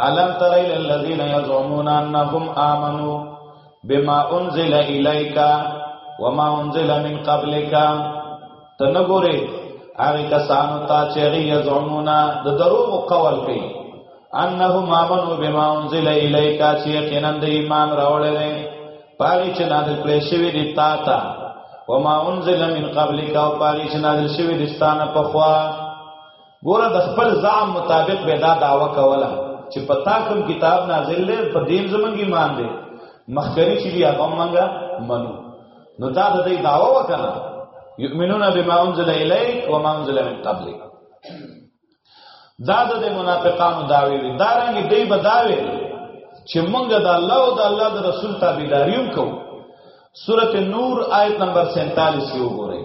الم تر الى الذين يزعمون انهم امنوا بما انزل اليك وما انزل من قبلك تنګوري هغه کسانو ته چې یزعمون د دروغ قول کوي انهم امنوا بما انزل اليك چې یقینا د ایمان راوړل نه پاره چې نازل کړي شوی دی تا ته وما انزل من قبلك او پاره چې نازل شوی دی ستانه په خوا ګوره د خپل زعم مطابق به دا داوا کوله چې په تا کوم کتاب نازل دی په دین زمونږ ایمان دی مخکري چې بیا هم مونږه منو نو دا د دې داوا وکړه یؤمنون بما انزل الیک و ما انزل من قبلک دا د منافقانو داوی وی دا رنګ دی به داوی چې مونږ د الله او د الله د رسول تابعداریوم کوو سورته نور آیت نمبر 47 یو ګورئ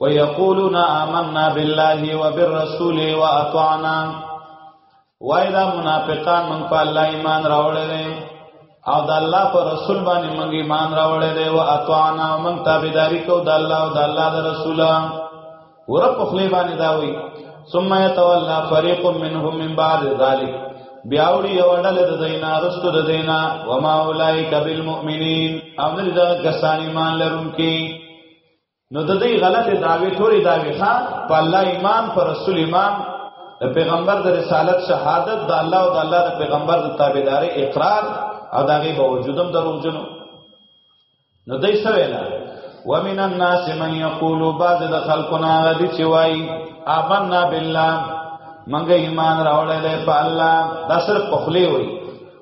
ويقولون آمنا بالله وبالرسول واطعنا وایدا منافقان من په الله ایمان راوړل او د الله پر رسول باندې من ایمان راوړل دي او اطعنا من تابعداري کو د الله او د الله د رسول ور په خلی باندې دا وي ثم يتولى فريق منهم من بعد ذلك بیاوړي یو ډل د دینا رستو د دینا وما اولئک بالمؤمنین امر دا کسان ایمان لرونکي نو د دې غلطه داوی ټولې داوی ښا په الله ایمان پر رسول ایمان د پیغمبر د رسالت شهادت د الله او د الله د پیغمبر د تابعداري اقرار او دغه باوجودم دروغجنو نو دای سویلا ومن الناس من یقول بعض د خلقنا غدی چې وای آمنا بالله منګه ایمان راوړل په الله دا صرف پخلی وای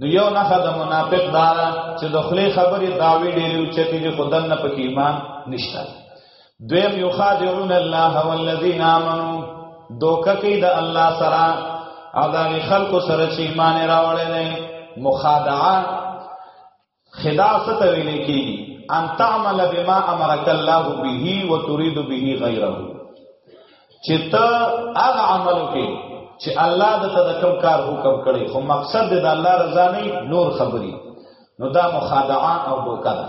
نو یو نه د منافق دارا چې د خلی خبرې داوی ډېری او چتی دي خدن نه پکې ایمان نشته دویم یخادعون الله والذین آمنو دوکه کې د الله سره او د خلکو سره چې ایمان راوړل نه مخادعه خدا ست ویل کی ان تعمل بما امرک الله به وتريد به غیره چې ته هغه عمل کې چې الله د تدکم کار حکم کړي خو مقصد د الله رضا نه نور خبري نو دا مخادعه او دوکه ده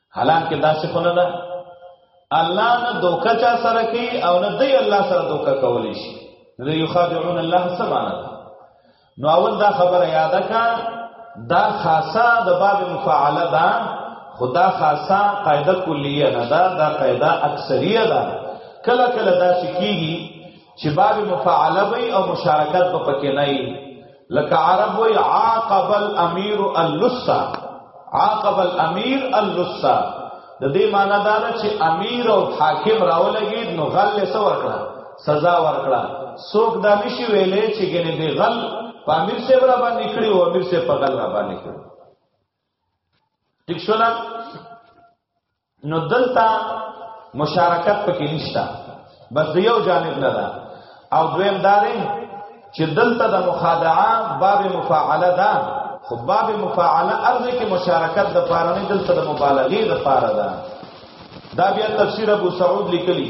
حالانکه داسې خو نه ده الله نه دوکه چا سره کوي او نه دی الله سره دوکه کولی شي نو یخادعون الله سبحانه نو اول دا خبره یاد کا دا خاصه د باب مفاعله ده خدا خاصه قاعده کلیه نه ده دا قاعده اکثریه ده کله کله دا شکیږي چې باب مفاعله وي او مشارکت په پکې نه وي لکه عرب وي عاقب الامير اللصا عاقب الامير اللصا د دې معنی دا ده چې امیر او حاکم راولګید نو غل له سور کړه سزا ورکړه څوک دا نشي ویلې چې ګنې دی غل په امیر سره را باندې کړی او امیر سره په غل را باندې کړی ٹھیک شو نه نو دلته مشارکت پکې نشته بس د یو جانب نه ده او دویم دارې چې دلته د مخادعه باب مفاعله ده خو باب مفاعله ارز کې مشارکت د پاره نه دلته د مبالغه د پاره ده دا بیا تفسیر ابو سعود لیکلی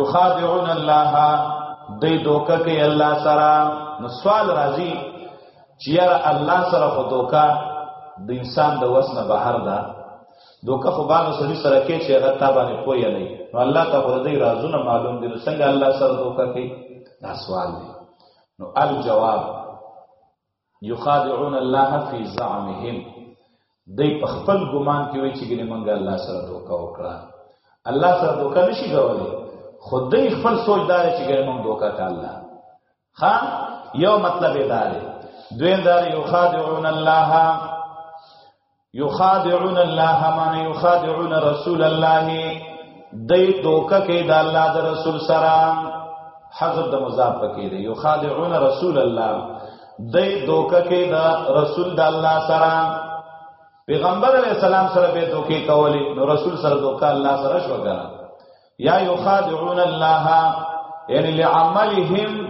یخادعون الله دې دوکه کې الله سره نو سوال راځي چې یار الله سره خو دوکه د انسان د وس نه بهر ده دوکه خو باندې سړي سره کې چې هغه تا باندې پوي نه نو الله ته خو دې رازونه معلوم دي څنګه الله سره دوکه کې دا سوال دی نو الجواب یخادعون الله فی زعمهم دی په خپل ګمان کې وای چې ګنې مونږ الله سره دوکا وکړه الله سره دوکا نشي کولای خو دی خپل سوچ دار چې ګنې مونږ دوکا کاله ها یو مطلب دار دویم دار یخادعون الله یخادعون الله من یخادعون رسول الله دای دوکه کې د الله د رسول سره حذف د مضاف پکې دی یخادعون رسول الله دای دوکه کې د رسول د الله سره پیغمبر علی السلام سره به دوکه کولی نو رسول سره دوکه الله سره شو کنه یا یخادعون الله یعنی لعملهم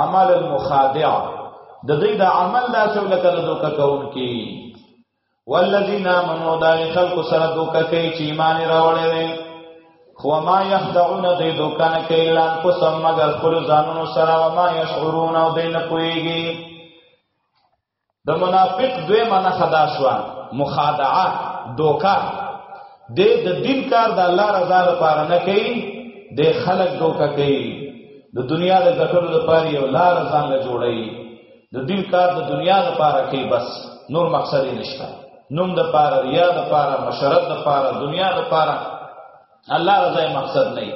عمل المخادع د دې د عمل دا څو لکه د دوکه کون کی والذین آمنوا دا خلق سره دوکه کوي چې ایمان راوړي خو ما یخدعون دې دوکه نه کوي لان کو سم مگر خپل ځانونو سره ما یشعرون او دې نه پويږي د منافق دوی منه خدا شو مخادعه دوکا د د دین کار د الله رضا لپاره نه کوي د خلق دوکا کوي د دنیا د ګټلو لپاره یو لار ځان له جوړي د دین کار د دنیا لپاره کوي بس نور مقصد نشته نوم د لپاره ریا د لپاره مشرت د لپاره دنیا د لپاره الله رضا مقصد نه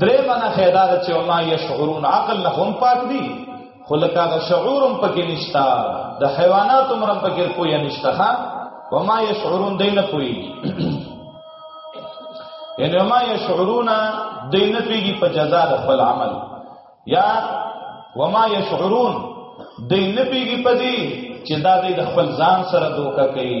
درې معنی خیدار چې ما یشعرون عقل نه هم پاک دي خو لکه هغه شعورم پکې نشتا د حیوانات عمرم پکې کوی نشتا ها وما یشعرون دین کوی یعنی وما یشعرون دین پیږي په جزاء د خپل عمل یا وما یشعرون دین پیږي په دې چې دا د خپل ځان سره دوکه کوي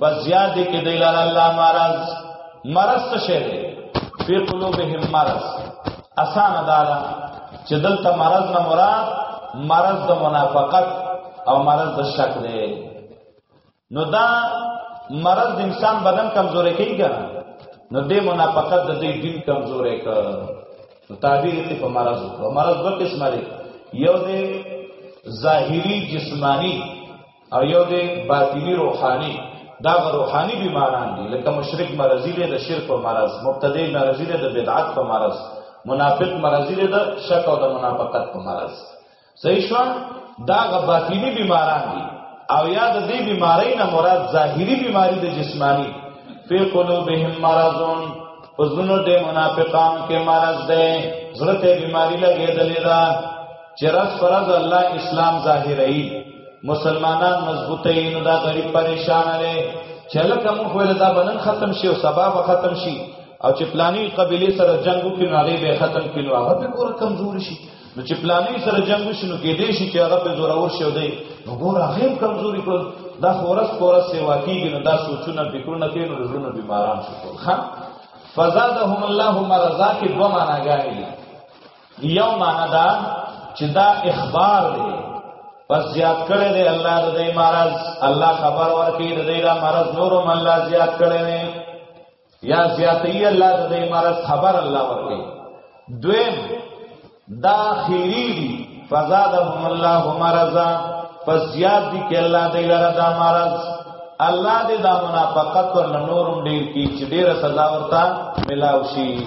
بس زیاد دی کې دی لال الله مرض مرض څه شی دی فی قلوبهم مرض اسانه دارا چې دلته مرض نه مراد مرض د منافقت او مرض د شک دی نو دا مرض د انسان بدن کمزورې کوي ګره نو دې منافقت د دې دین کمزورې کړ نو تعبیر دې په مرض وکړه مرض دوه قسمه لري یو دې ظاهری جسمانی او یو دی باطنی روحانی دا روحانی بیماران دي لکه مشرک مرضی دی د شرک په مرض مبتدی مرضی دی د بدعت په مرض منافق مرضی دی د شک او د منافقت په مرض صحیح شو دا غ باطنی بیماران دي او یا د دې بیماری نه مراد ظاهری بیماری د جسمانی فی قلوبهم مرضون پزونو د منافقان کې مرض ده زړه ته بیماری لګېدلې ده چې رز فرض الله اسلام ظاهرایي مسلمانان مضبوطه یې نو دا غریب پریشان لري چې لکه موږ ویل دا بنن ختم شي او سبا به ختم شي او چې پلاني قبيله سره جنگ وکړي نو هغه به ختم کړي نو هغه به ګور کمزور شي نو چې پلاني سره جنگ وشي نو کې دې شي چې هغه به زورور شي دی نو ګور هغه کمزوري کړ دا خورس خورس سیوا کیږي نو دا سوچونه فکرونه کوي نو زړونه بیماران شي خان فزادهم الله مرزا کې دوه معناګانې یو معنا دا چې دا اخبار دی پس زیات کړی دی الله د دې مرز الله خبر ورکړي د دې را مرز نورم الله زیات کړی دی یا زیاتې الله د دې مرز خبر الله ورکړي دویم دا خیری دی فزادهم الله مرزا پس زیات دی کې الله دې لره دا مرز الله دې دا منافقت ور نورم ډیر کی چې ډیره سزا ورته ملاوي شي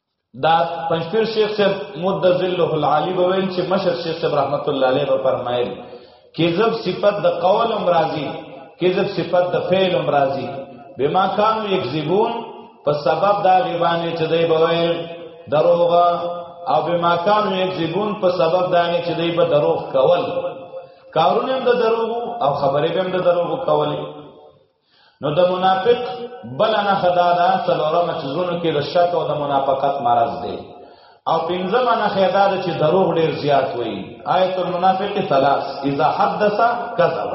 دا پنځپیر شیخ صاحب مد ذله العالی بویل چې مشر شیخ صاحب رحمت الله علیه په فرمایل کذب صفت د قول امراضی کذب صفت د فعل امراضی بما کانوا یکذبون په سبب دا غیبانه چې دی بویل دروغ او بما کانوا یکذبون په سبب دا نه چې دی په دروغ کول کارونه هم د دروغ او خبرې هم د دروغ کولې نو د منافق بل نه خدا دا څلورم چې زونه کې د شک او د منافقت مرض دی او پنځم نه خدا د چې دروغ ډیر زیات وي آیت المنافق ثلاث اذا حدث كذب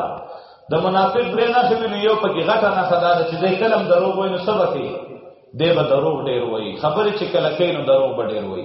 د منافق درې نه خو یو پکې غټه نه خدا د چې د کلم دروغ وي نو سبا کې دی به دروغ ډیر وي خبرې چې کله کینو دروغ به ډیر وي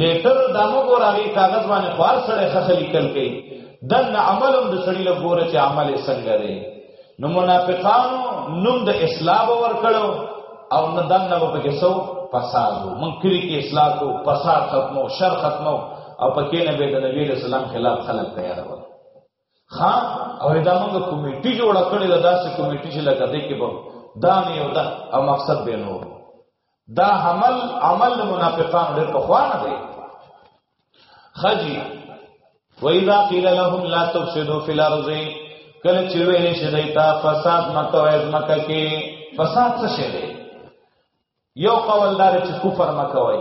لیټر دا مو ګور هغه کاغذ باندې خوار سره خخه لیکل کوي دن عملم د سړی له ګوره چې عمل یې څنګه دی نو منافقانو نوم د اسلام ور کړو او نه دن نه په کې سو فساد مونږ کلی کې اصلاح کو فساد ختمو شر ختمو او پکې نه به د نبی رسول الله خلاف خلق تیار وو ها او دا موږ کمیټي جوړ کړی دا داسې کمیټي چې لکه دې کې به دا نه یو دا او مقصد به نو دا عمل عمل منافقان ډېر په خوانه دی خجی و اذا قيل لهم لا تفسدوا في الارض کله چې ویل شي دای تا فساد مکو از مکه کې فساد څه شي دی یو قول دار چې کفر مکوي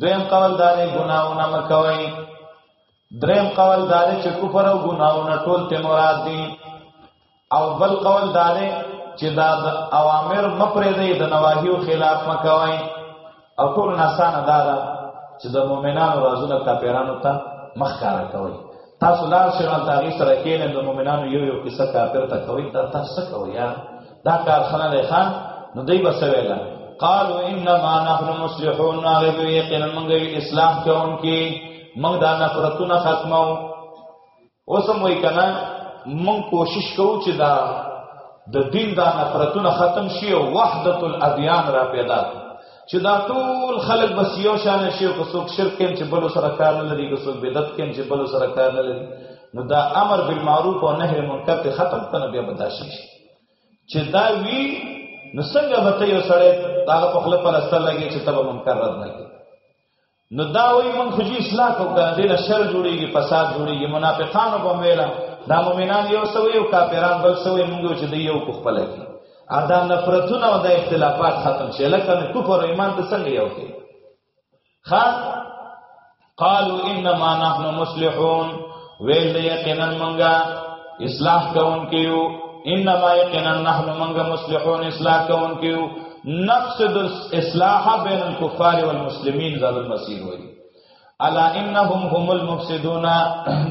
دویم قول دار ګناونه مکوي دریم قول دار چې کفر او ګناونه ټول ته مراد دي او بل قول دار چې دا اوامر مپرې دی د نواهیو خلاف مکوي او ټول نسانه دار چې د مؤمنانو رازونه کاپیرانو ته مخکاره کوي تاسو لار شئ او تاغي سره کېنه د مؤمنانو یو یو قصه کافر ته کوي دا تاسو کوي یا دا کار سره دی خان نو دوی بس ویلا قالوا انما نحن مصلحون هغه یقینا موږ اسلام کوونکی موږ دا نفرتونه ختمو اوس هم وای کنه موږ کوشش کوو چې دا د دین دا نفرتونه ختم شي او وحدت الادیان را پیدا کړو چې دا ټول خلک بس یو شان شي او څوک شرک کوي چې بل سره کار نه لري څوک بدعت کوي چې بل سره کار نه لري نو دا امر بالمعروف او نهی منکر ته ختم کنه بیا بداشي شي چې دا وی نو څنګه به ته یو سړی هغه په خپل پرسته لګي چې تبه منکر رد نه کوي نو دا وی مونږ خو جی اصلاح کو کنه دله شر جوړیږي فساد جوړیږي منافقانو په ویلا دا مؤمنان یو سوی او کافران بل سوی مونږ چې دی یو کو خپل کی ادا نفرتونه او د اختلافات ختم شي لکه نو کفر او ایمان ته څنګه یو کی خا قالوا انما نحن مصلحون ویل دی یقینا منګه اصلاح کون کیو انما یقینا نحن منګه مصلحون اصلاح کون کیو نقصد الاصلاح بین الكفار والمسلمین ذل المسیر وی الا انهم هم المفسدون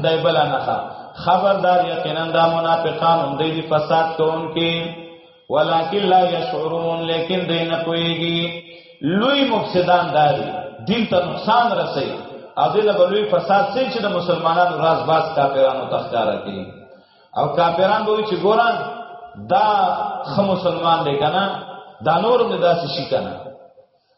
دای بلا نخا خبردار یقینا دا منافقان هم دی فساد کون کی ولکن لا یشعرون لیکن دوی نه پوهیږي لوی مفسدان داري دین ته نقصان رسي او دله بلوی فساد سي چې د مسلمانانو راز باز کافرانو تخکارا کوي او کافران به چې ګوران دا خ مسلمان دی کنه دا نور مې داسې شي کنه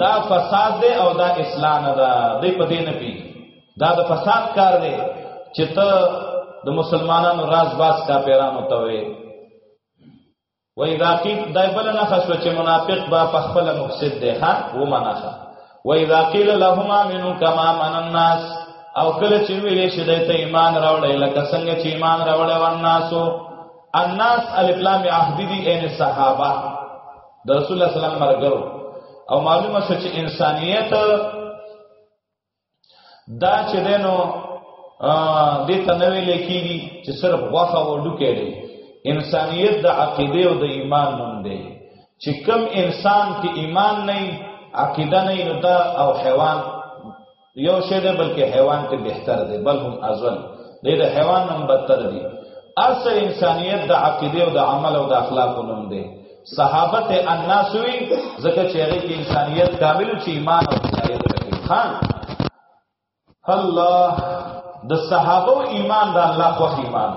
دا فساد دی او دا اصلاح نه ده دی په دې نه پی دا د فساد کار دی چې ته د مسلمانانو راز باز کا پیرانو ته وي و اذا قیل دای بل نه خسو چې منافق با په خپل مفسد دی ها و منافق و اذا قیل لهما من کما من الناس او کله چې ویلې شې د ته ایمان راوړې لکه څنګه چې ایمان راوړې ورناسو الناس الف لام عهد دي ان صحابه د رسول الله صلی الله علیه وسلم مرګرو او معلومه شو چې انسانیت دا چې دینو دې ته نوې لیکيږي چې صرف غوخه و ډوکې دی انسانیت د عقیده او د ایمان نوم دی چې کم انسان کې ایمان نه عقیده نه نو دا او حیوان یو شی دی بلکې حیوان ته بهتر دی بل هم ازل دی د حیوان هم بدتر دی ارسه انسانیت د عقیده او د عمل او د اخلاق نوم دی صحابه ته الناس وی زکه چې هغه کې انسانیت کامل چې ایمان او هدایت پکې خان الله د صحابه او ایمان د الله خو ایمان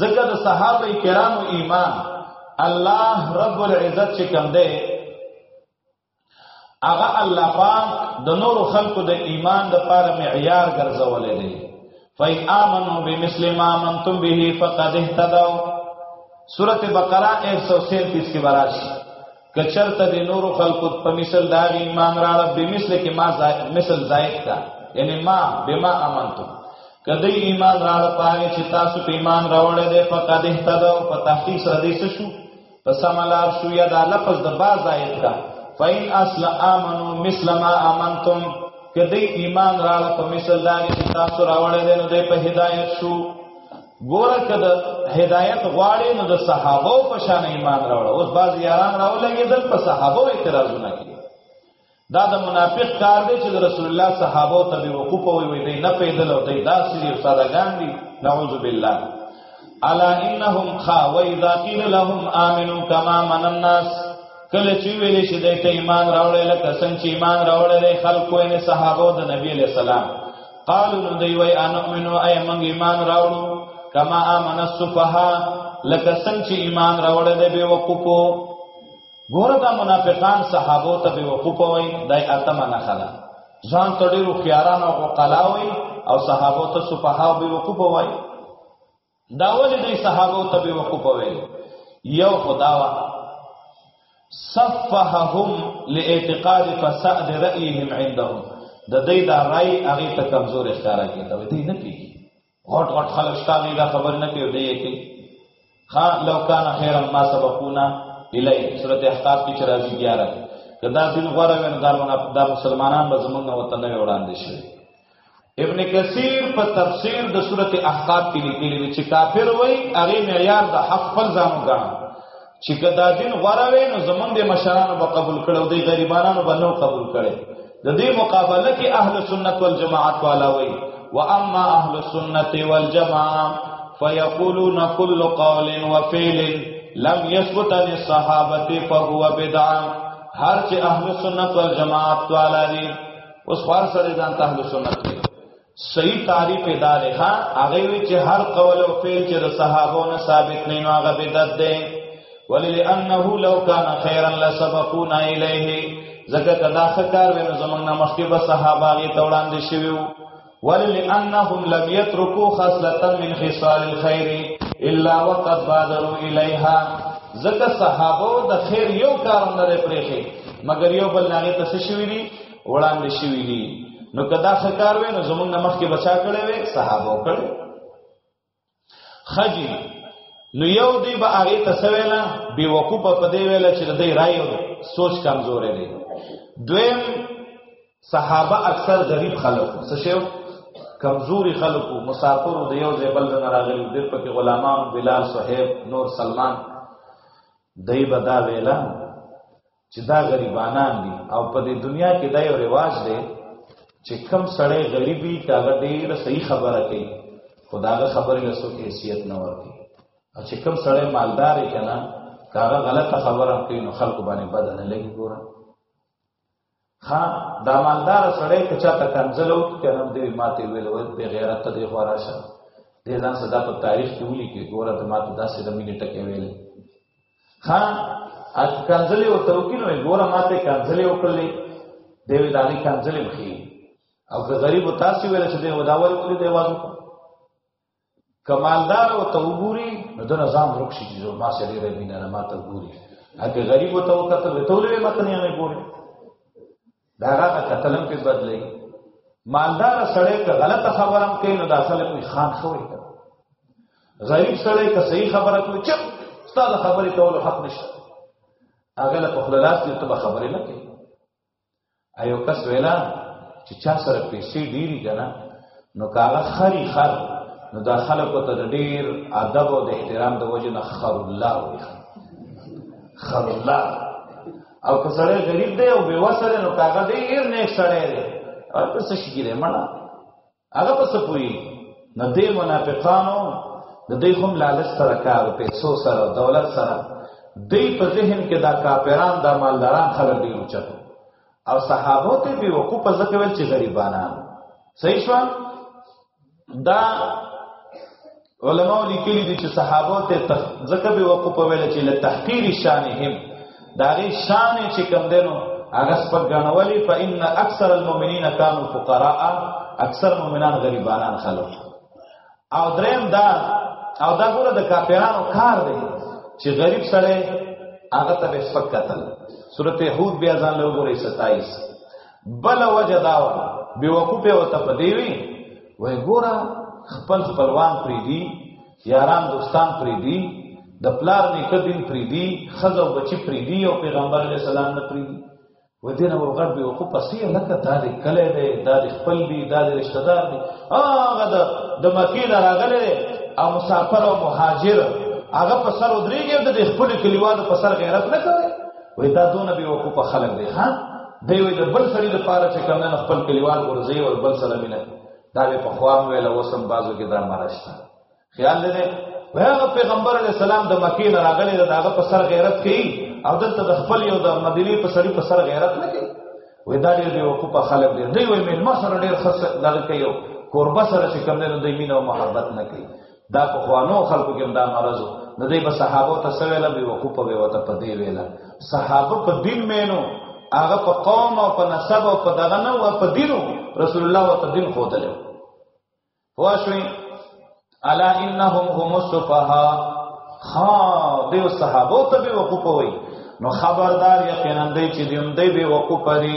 زکه د صحابه کرامو ایمان الله رب العزت چې کوم دی هغه الله پاک د نور خلقو د ایمان د پاره معیار ګرځولې دی فای امنو بمثل ما منتم به فقد اهتدوا سوره بقره 137 کې براش کچرته د نور خلقو په مثل دا ایمان راړه بمثل کې ما مثل زائد کا یعنی ما بما امنتو کدی ایمان راړه پاره چې تاسو په ایمان راوړل دي فقد اهتدوا په تحقیق سره دې شو په سملار شو یا دا لفظ د با زائد کا فین اصل امنو مثل ما امنتم کدی ایمان را په مثل دا چې تاسو راوړل دي نو د په هدایت شو ګوره کده هدایت غواړي نو د صحابه په شان ایمان راوړل اوس باز یاران راولګي دل په صحابه اعتراضونه کوي دا د منافق کار دی چې رسول الله صحابه ته به وقوف وي وي دی نه پیدل او دی داسې دی سادهګان دي نعوذ بالله الا انهم خا و اذا قيل لهم امنوا كما من الناس کله چې ویل شي د ایمان راوړل لکه څنګه چې ایمان راوړل خلکو یې صحابه د نبی له سلام قالو نو دی وای ان امنو ای موږ ایمان راوړو کما امن السفها لکه څنګه چې ایمان راوړل به وقوفو ګوره دا منافقان صحابو ته به وقوف وای دای اتمه نه خلا ځان ته ډیرو خياران او قلاوي او صحابو ته صفها به وقوف وای دا ولې دای صحابو ته به وقوف وای یو خداوا صفهم لاعتقاد فساد رايهم عندهم د دې دا رائے هغه ته کمزور اشاره کیږي دوی نه پیږي غټ غټ خلک شته نه دا خبر نه کوي دی کې خا لو کان خیر ما سبقونا الی سورۃ احقاف کې چرایي بیا راځي کدا دین غره ون دا مسلمانان به زمونږ وطن نه وړاندې شي ابن کثیر په تفسیر د سورته احقاف کې لیکلی چې کافر وای هغه معیار د حق پر ځانو ګڼ چې کدا دین غوړه وې نو زمونږ د مشرانو به قبول کړو د غریبانو به نو قبول کړي د دې مقابله کې اهل سنت والجماعت والا وي واما اهل السنه والجماعه فيقولون كل قول وفعل لم يثبت عن الصحابه فهو بدعه هر چې اهل سنت والجماعت والا دي اوس خاص سره ځان ته اهل سنت دي صحیح تعریف دا دی ها هغه وی چې هر قول او فعل چې د صحابو نه ثابت نه نو هغه بدعت دی وللانه لو کان خیرا لسبقونا الیه زکه کدا خکار ونه زمنګ نه مخکې به صحابه غي توړاندې شویو وللانهم لم يتركوا خصله من خصال الخير الا وقد بادروا الیها زکه صحابه د خیر یو کار نه پرېخي مگر یو بل نه تاسو شوی دي وړاندې شوی دي نو کدا خکار وې نو زمونږ نمخ کې بچا کړي وې صحابه کړي خجی نو یو دی به هغه تسویلا بی وقوف په دی ویل چې د دې رائے سوچ کمزورې دی دویم صحابه اکثر غریب خلک څه شو کمزوري خلکو مسافر د یو ځای بل نه راغلي د پکې غلامان بلال صہیب نور سلمان دای بدا ویلا چې دا غریبانان دي او په دې دنیا کې دا یو رواج دی چې کم سړی غریبي کاغه ډیر صحیح خبره کوي خداغه خبره له څوک حیثیت نه ورکړي او چې کم سړی مالدار کنا کاغه غلطه خبره کوي نو خلکو باندې بد نه لګي ګوره ها دا مالدار سړی که چاته کنځلو کنم دی ماته ویل وای به غیرت دی خو راشه دې ځان صدا په تاریخ کې ولي کې ګوره ته ماته داسې د مینې ټکې ویل ها اج کنځلې او توکینو ګوره ماته کنځلې وکړلې دی وی دالي کنځلې مخې او که غریب تاسو ویل چې دی وداوري ولې دی وازو کمالدار او توګوري نو د نظام ورک شي چې ما سره ډېر مینه نه ما ته ګوري هغه غریب ته وکړه ته ټولې ماته نه ګوري دا هغه کتلم په بدلې مالدار سړی که غلطه خبره هم کوي نو دا اصل کوئی خان خوي غریب سړی که صحیح خبره کوي چپ ستاسو خبرې کولو حق نشته هغه له خپل لاس دې ته خبرې نه کوي ایو کس ویلا چې چا سره پیسې ډیری کنه نو کاغه خری خر نو دا خلکو ته ډیر ادب او د احترام د وجه نه خر الله وي خر الله او که سره غریب دی او بے وسره نو کاغه ډیر نیک سره دی او ته څه شي ګره مړه هغه په سپوي نه دې منافقانو د دې هم لالچ سره کار پیسو سره دولت سره دې په ذهن کې دا کاپیران دا مالداران خلک ډیر اوچت او صحابه ته به وقوع په ځکه ویل چې غریبانان صحیح شو دا علماء لیکلي دي چې صحابه ته ځکه به وقوف ویل چې له تحقیر شانهم دا غي شان چې کم دینو هغه سپک غنولې فإن اکثر المؤمنین كانوا فقراء اکثر مؤمنان غریبانان خلک او دریم دا او دا ګوره د کافرانو کار دی چې غریب سره هغه ته سپک قتل سورته هود بیا ځان له وګورئ 27 بل وجه دا و به وقوف او ته پدې وی وای ګوره خپل خپلوان پری دی یاران دوستان پری دی د پلار نیکه دین پری دی خزه او بچی پری دی او پیغمبر علی السلام نه پری دی و دین او غړ به وقوف پسې لکه دا دې کله دې دا دې خپل دی دا دې رشتہ دار دی هغه د مکی نه راغله او مسافر او مهاجر هغه په سر ودرېږي د خپل کلیوالو په سر غیرت نه کوي وې دا دونه به وقوفه خلک دی ها دی وې د بل سړي د پاره چې کمنه خپل کلیوال ورځي او بل سره مینه دا به په خوام ویل وسم بازو کې دا مرشته خیال لري هغه پیغمبر علی السلام د مکې نه راغلی دا هغه په سر غیرت کوي او دلته د خپل یو د مدینه په سړي په سر غیرت نه کوي وې دا ډېر به وقوفه خلک دی دی وې مې ما سره ډېر خاص دغه کوي کوربه سره چې کمنه د مینه او محبت نه کوي دا په خوانو خلکو کې دا مرزو نو دوی به صحابه ته سویل به وقوف به وته په دی ویل صحابه په دین مینو هغه په قوم او په نسب او په دغه نو او په دینو رسول الله او په دین خو دلو واشوي الا انهم هم السفهاء خا دیو صحابه ته به وقوف وي نو خبردار یقینا دی چې دیوم دی به وقوف لري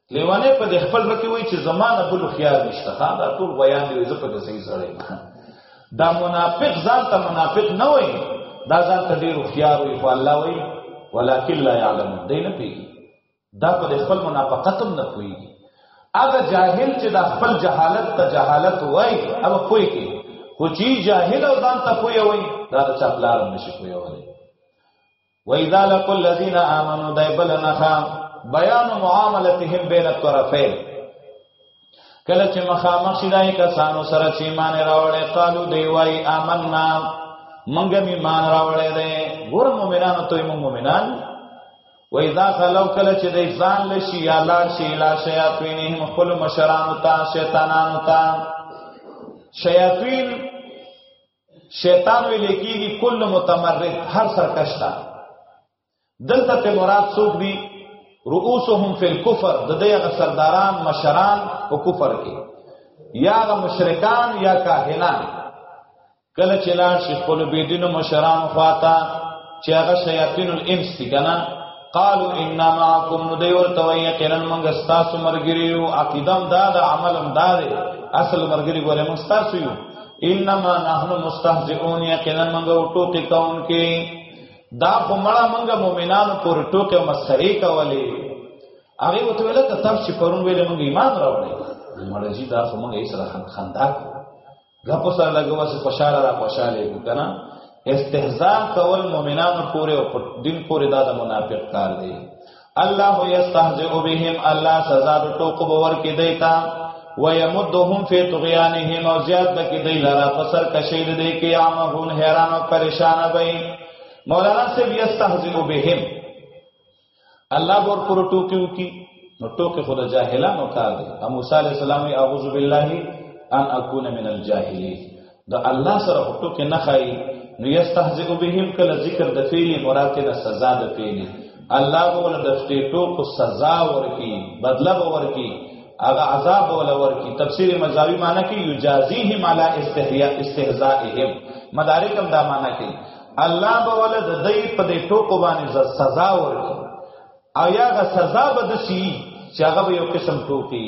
لیوانه په دې خپل مکه وای چې زمانه بل خيار نشته ها دا ټول بیان دی زه په دې صحیح سره دا منافق ځان ته منافق نه وای دا ځان ته ډیر خيار وي خو الله وای ولکن لا يعلم دی نه پیږي دا په خپل منافقت هم نه کوي هغه جاهل چې دا خپل جهالت ته جهالت وای هغه کوي کې خو چې جاهل او ځان ته کوي وای دا د چا پلار نشي کوي وای و اذا لقوا الذين امنوا دایبل نخا بیان معاملتهم بین الطرفین کله چې مخامخ شي دای کسانو سره چې ایمان راوړې قالو دی وای آمنا منګه می ایمان راوړې ده ګور مؤمنانو ته موږ مؤمنان و اذا خلو کله چې د ځان لشي یا لاړ شي لا شیاطینهم خپل مشران او تا شیطانان او تا شیاطین شیطان ویل کېږي کل متمرد هر سرکش تا دلته ته مراد څوک دي رؤوسهم فی الكفر د دې غ سرداران مشران او کفر کې یا غ مشرکان یا کاهنان کله چې لاړ شي خپل بيدینو مشران خواته چې هغه شیاطین الانس دي کنه قالوا انما معكم ندی ورته وی یقینا موږ ستاسو مرګریو عقیدم دا د عملم دا دی اصل مرګری ګوره موږ ستاسو یو انما نحن مستهزئون یقینا موږ ټوکی کون کې دا خو مړه موږ مؤمنانو پر ټوکی او مسخري کولې هغه وته ویل ته تاسو چې پرون ویل موږ ایمان راوړل مړه جی دا خو موږ یې سره خندا غپ سره لګوا چې خوشاله را خوشاله کو کنه استهزاء کول مؤمنانو پورې او دین پورې دا د منافق کار دی الله یستهزئ بهم الله سزا د ټوکو باور کې دیتا ويمدهم فی طغیانهم او زیاد بکی دی لرا پسر کشید دی کې عامهون حیران او پریشان وي مولانا سے یستهزئ بهم الله ور پر ټوکیو کی نو ټوکې خود جاهلانو کار دی موسی علی السلام اعوذ بالله ان اكون من الجاهلین د الله سره په ټکو نه خای نو یستهزئ بهم کله ذکر د فعل مراد نه سزا د فعل الله ول د ټیټو کو سزا ورکی بدله ورکی هغه عذاب ول ورکی تفسیر مزاوی معنی کې یجازیهم علی استهزاء استهزائهم مدارک هم دا معنی کې الله به ول د دې په دې ټکو باندې سزا ورکی او یا غ سزا به د شي چې هغه یو قسم ټوکی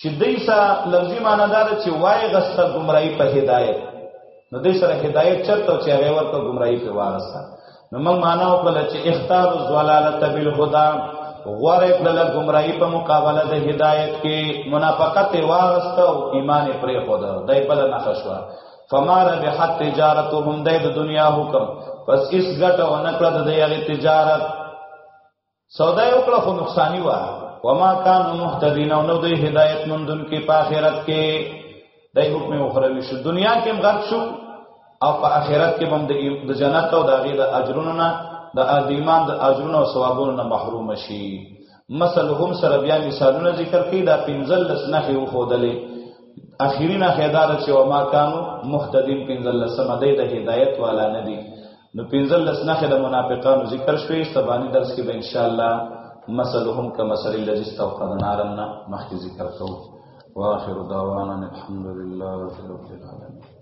چې دې سره لفظي معنی دا ده چې وای غسته گمراهي په هدایت نو دې سره هدایت چرته چې هغه ورته گمراهي په واسطه نو موږ معنا وکړل چې اختار الضلالت بالهدى غوړې کړل گمراهي په مقابله د هدایت کې منافقت واسطه او ایمان پرې خو ده دای بل نه خشوا فمار بحت تجارتهم د دنیا حکم پس اس ګټه ونکړه د یغه تجارت سودا یو کړه خو نقصانی و وما کان مهتدین او نو د هدایت مندون کې په آخرت کې د حکم اخروی شو دنیا کې غرق شو او په آخرت کې هم د جنت او د غیر اجرونو نه د ایمان د اجرونو او ثوابونو نه محروم شي مثلهم سره بیا مثالونه ذکر کړي دا پنځل لس نه خو خودلې اخیری نه خیدار چې وما کانو مهتدین پنځل لس مده د هدایت والا نه دي نو پنځل لس نخې د منافقانو ذکر شوې سبانی درس کې به ان شاء الله مثلهم كمثل الذي استوقد نارا مخکې ذکر کوو واخر دعوانا الحمد لله رب العالمين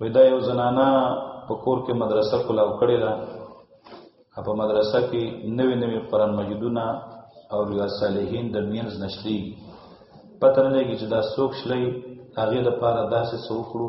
وې دا یو زنانا په کور کې مدرسه کولاو کړې ده په مدرسه کې نوې نوې قران مجیدونه او ریاض صالحین د مینز نشلی پته نه لګي چې دا څوک شلی هغه لپاره داسې څوک کړو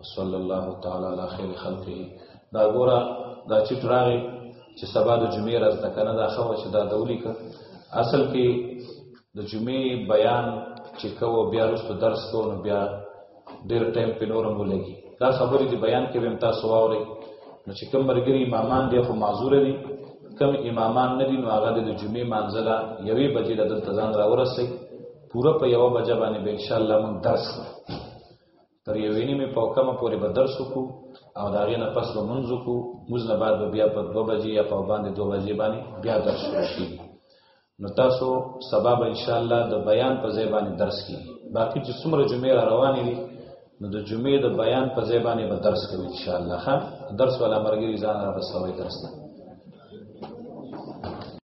وصلی الله تعالی علی خیر خلقه دا ګوره دا چې راغی چې سبا د جمعې ورځ ده کنه دا خو چې دا دولی ک اصل کې د جمعې بیان چې کو بیا رسو درس کو نو بیا ډیر ټایم په نورم ولګي دا خبرې دی بیان کې ویم تاسو واوري نو چې کوم مرګري امامان دی خو معذور دي کم امامان نه دي نو هغه د جمعې منځله یوې بجې د دلته ځان راورسي پوره په یو بجه باندې به ان شاء الله مون درس تر یوې نیمې په کمه پورې به درس وکړو او د هغې نه پس به مونځ وکړو مونځ نه بعد به بیا په دوه بجې یا په باندې دوه بجې باندې بیا درس شروع کېږي نو تاسو سبا به انشاءالله د بیان په ځای باندې درس کېږي باقي چې څومره جمعې را روانې دي نو د جمعې د بیان په ځای باندې به درس کوي انشاءالله ښه درس والا مرګري ځان را رسوي درس ته